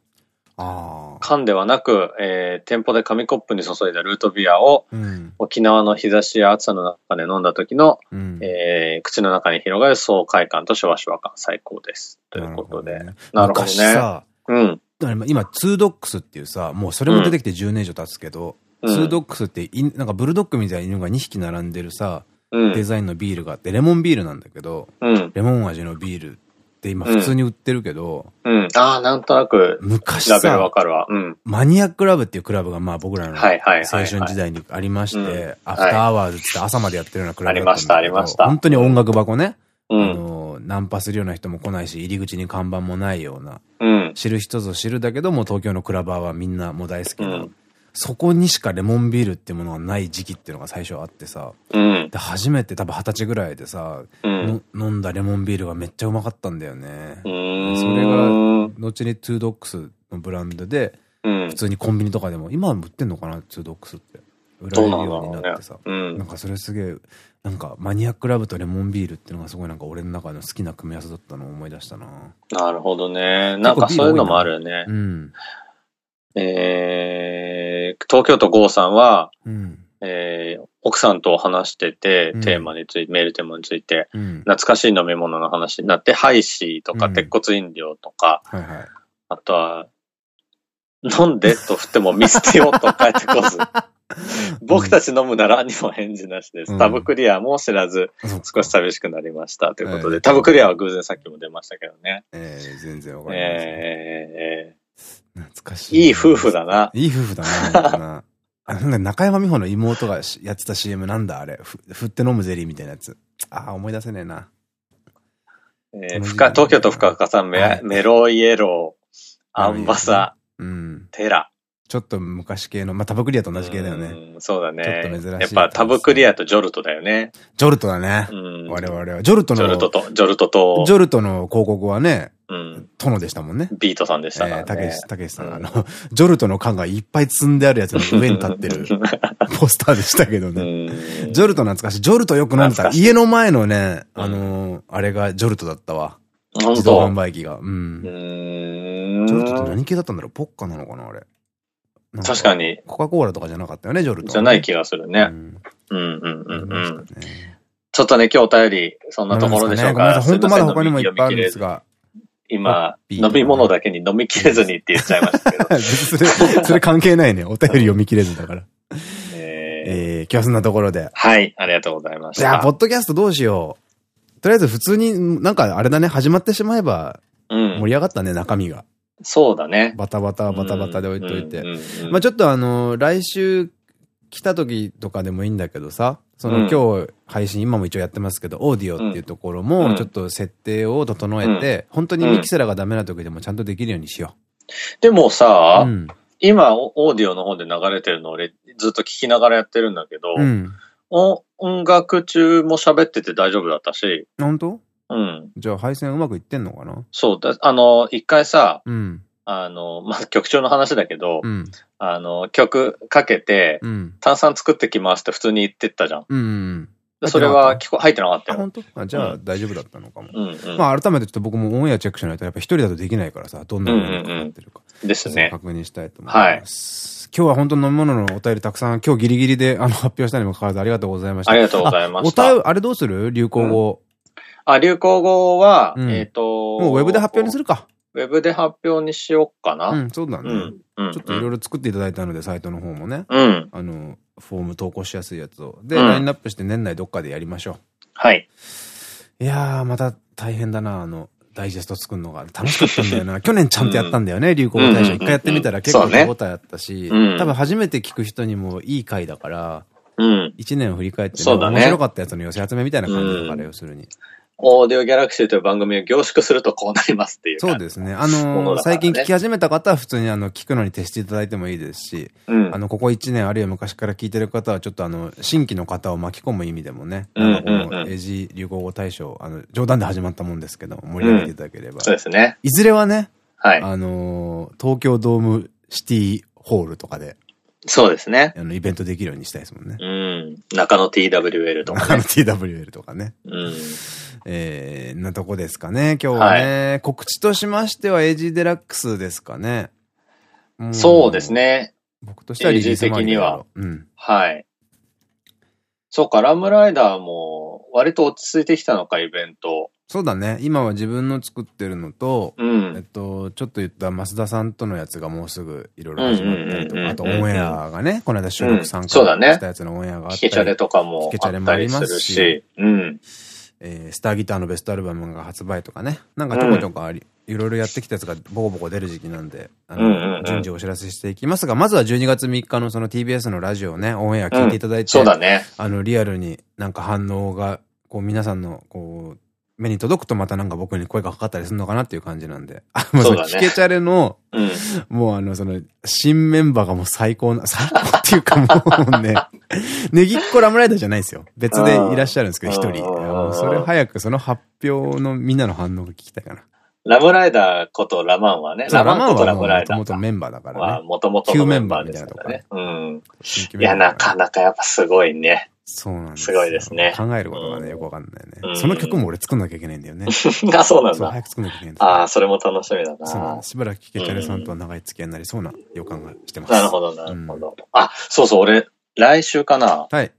缶ではなく、えー、店舗で紙コップに注いだルートビアを、うん、沖縄の日差しや暑さの中で飲んだ時の、うん、えー、口の中に広がる爽快感とシュワシュワ感最高です。ということで。なるほどね。うん。今、 Two Dogs っていうさ、もうそれも出てきて10年以上経つけど、うん、 Two Dogs ってなんかブルドッグみたいな犬が2匹並んでるさ、デザインのビールがあって、レモンビールなんだけど、レモン味のビールって今普通に売ってるけど。うん。ああ、なんとなく。昔さ、わかるわ。うん。 Maniac Love っていうクラブがまあ僕らの青春時代にありまして、 after hours って朝までやってるようなクラブありました、ありました。本当に音楽箱ね。うん、あの、ナンパするような人も来ないし、入り口に看板もないような。うん、知る人ぞ知るだけども、東京のクラバーはみんなもう大好きな、うん、そこにしかレモンビールっていうものがない時期っていうのが最初あってさ、うん、で初めて多分二十歳ぐらいでさ、うん、飲んだレモンビールがめっちゃうまかったんだよね。それが、後に Two Dogs のブランドで、普通にコンビニとかでも、今は売ってんのかな、 Two Dogs って。売られるようになってさ。なね、なんかそれすげえ、なんか Maniac Love とレモンビールっていうのがすごいなんか俺の中の好きな組み合わせだったのを思い出したな。なるほどね。なんかそういうのもあるよね。うん。えー、東京都郷さんは、うん、えー、奥さんと話してて、テーマについて、うん、メールテーマについて、うん、懐かしい飲み物の話になって、ハイシーとか、鉄骨飲料とか、はいはい、あとは、飲んでと振っても見捨てようと書いてこず。僕たち飲むならにも返事なしです。タブクリアも知らず、少し寂しくなりました。ということで、タブクリアは偶然さっきも出ましたけどね。ええ全然わかりません。ええ懐かしい。いい夫婦だな。いい夫婦だな。な中山美穂の妹がやってた CM なんだあれ。ふ、振って飲むゼリーみたいなやつ。ああ、思い出せねえな。えー、東京都深岡さんメ、メロイエロー、アンバサ、うん、テラ。ちょっと昔系の、まあ、タブクリアと同じ系だよね。そうだね。ちょっと珍しい。やっぱタブクリアとジョルトだよね。ジョルトだね。我々は。ジョルトの。ジョルトと、ジョルトと。ジョルトの広告はね、うん。殿でしたもんね。ビートさんでしたからね。たけし、たけしさん。あの、ジョルトの缶がいっぱい積んであるやつの上に立ってる ポスターでしたけどね。ジョルト懐かしい。ジョルトよく飲んでた。家の前のね、あの、あれがジョルトだったわ。自動販売機が。うん。ジョルトって何系だったんだろう？ポッカなのかなあれ。確かに。コカ・コーラとかじゃなかったよね、ジョルト、じゃない気がするね。うん、うん、うん、うん。ちょっとね、今日お便り、そんなところでしょうか。本当まだ他にもいっぱいあるんですが。今、飲み物だけに飲みきれずにって言っちゃいましたけど。それ、それ関係ないね。お便り読みきれずだから。えー、今日はそんなところで。はい、ありがとうございました。じゃあ、ポッドキャストどうしよう。とりあえず普通に、なんかあれだね、始まってしまえば、盛り上がったね、中身が。そうだね。バタバタバタバタで置いといて。まあちょっとあの、来週来た時とかでもいいんだけどさ、その今日配信、今も一応やってますけど、オーディオっていうところもちょっと設定を整えて、本当にミキセラがダメな時でもちゃんとできるようにしよう。でもさ、今オーディオの方で流れてるの俺ずっと聞きながらやってるんだけど、音楽中も喋ってて大丈夫だったし。本当うん。じゃあ配線うまくいってんのかな？そうだ。あの、一回さ、うん。あの、まあ、曲調の話だけど、うん、あの、曲かけて、うん、炭酸作ってきますって普通に言ってったじゃん。うん、うん、それは聞こ入ってなかったよ。本当？あじゃあ大丈夫だったのかも。うんうん、まあ改めてちょっと僕もオンエアチェックしないとやっぱ一人だとできないからさ、どんな風になってるか。ですね。確認したいと思います。はい、今日は本当飲み物のお便りたくさん、今日ギリギリであの発表したにもかかわらずありがとうございました。ありがとうございました。お便り、あれどうする？流行語。あ、流行語は、うん、えっ、と、もうウェブで発表にするか。ウェブで発表にしよっかな。うん、そうだね。うん、ちょっといろいろ作っていただいたので、サイトの方もね。うん。あの、フォーム投稿しやすいやつを。で、ラインナップして年内どっかでやりましょう。はい。いやー、また大変だな、あの、ダイジェスト作るのが楽しかったんだよな。去年ちゃんとやったんだよね、流行語大賞。一回やってみたら結構手応えあったし、多分初めて聞く人にもいい回だから、一年を振り返って、面白かったやつの寄せ集めみたいな感じだから、要するに。オーディオギャラクシーという番組を凝縮するとこうなりますっていう。そうですね。あのー、最近聞き始めた方は普通にあの、聞くのに徹していただいてもいいですし、うん、あの、ここ1年あるいは昔から聞いてる方はちょっとあの、新規の方を巻き込む意味でもね、あの英字流行語大賞、あの、冗談で始まったもんですけど、盛り上げていただければ。うん、そうですね。いずれはね、はい。あのー、東京ドームシティホールとかで、そうですね。あの、イベントできるようにしたいですもんね。うん。中野 TWL とか、ね。中野 TWL とかね。うん。えー、なとこですかね、今日はね。はい、告知としましては、エイジデラックスですかね。そうですね。僕としてはリリース的には。うん。はい。そうか、ラムライダーも割と落ち着いてきたのか、イベント。そうだね。今は自分の作ってるのと、うん、えっと、ちょっと言った増田さんとのやつがもうすぐいろいろ始まったりとか、あとオンエアがね、この間収録参加したやつのオンエアがあったり、うん、ケチャレとかもあったりするし、うん。えー、スターギターのベストアルバムが発売とかね、なんかちょこちょこあり、いろいろやってきたやつがボコボコ出る時期なんで、あの、順次お知らせしていきますが、まずは12月3日のその TBS のラジオね、オンエア聞いていただいて、そうだね。あの、リアルになんか反応が、こう皆さんの、こう、目に届くとまたなんか僕に声がかかったりするのかなっていう感じなんで。あ、もうそ、ね、キケチャレの、うん、もうあの、その、新メンバーがもう最高な、最高っていうかもうね、ネギっ子ラムライダーじゃないですよ。別でいらっしゃるんですけど、一人。それ早くその発表のみんなの反応が聞きたいかな。ラムライダーことラマンはね、ラマンことラムライダー。もともとメンバーだからね。もともとのメンバーみたいなとこね。うん。いや、なかなかやっぱすごいね。そうなんですすごいですね。考えることがね、よくわかんないね。その曲も俺作んなきゃいけないんだよね。あ、そうなんだ。早く作んなきゃいけないんだ。ああ、それも楽しみだな。そうしばらく聞けチャレさんとは長い付き合いになりそうな予感がしてます。なるほど、なるほど。あ、そうそう、俺、来週かな。はい。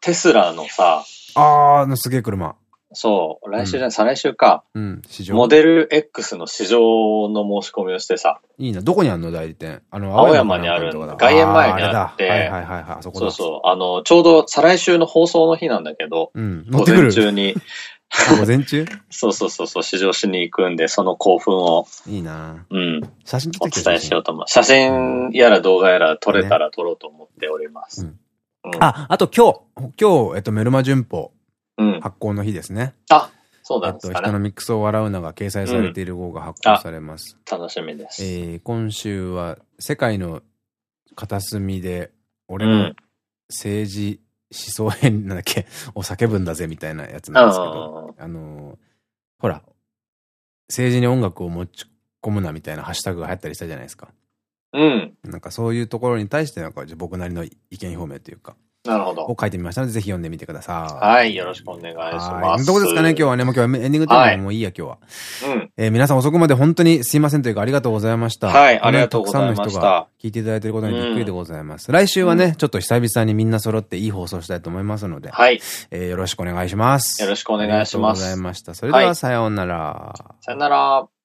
テスラのさ、あー、すげえ車。そう、来週じゃない、再来週か。うん、市場。モデル X の試乗の申し込みをしてさ。いいな。どこにあんの？代理店あの、青山にある外苑前にあって。はいはいはいはい、そこそうそう。あの、ちょうど再来週の放送の日なんだけど、うん、午前中に。午前中？そうそうそうそう、試乗しに行くんで、その興奮を。いいなうん。写真撮ってお伝えしようと思う。写真やら動画やら撮れたら撮ろうと思っております。あ、あと今日、今日、えっと、メルマ旬報。発行の日ですね。あ、そうなんですか、ね、人のミックスを笑うのが掲載されている号が発行されます。うん、楽しみです。えー、今週は世界の片隅で俺の政治思想変なんだっけ、を叫ぶんだぜみたいなやつなんですけど、あのー、ほら、政治に音楽を持ち込むなみたいなハッシュタグが流行ったりしたじゃないですか。うん。なんかそういうところに対してなんか僕なりの意見表明というか、なるほど。を書いてみましたので、ぜひ読んでみてください。はい、よろしくお願いします。どこですかね、今日はね。もう今日はエンディングテーマもういいや、今日は。うん。え皆さん遅くまで本当にすいませんというか、ありがとうございました。はい、ありがとうございました。たくさんの人が聞いていただいていることにびっくりでございます。来週はね、ちょっと久々にみんな揃っていい放送したいと思いますので。はい。えよろしくお願いします。よろしくお願いします。ありがとうございました。それでは、さようなら。さようなら。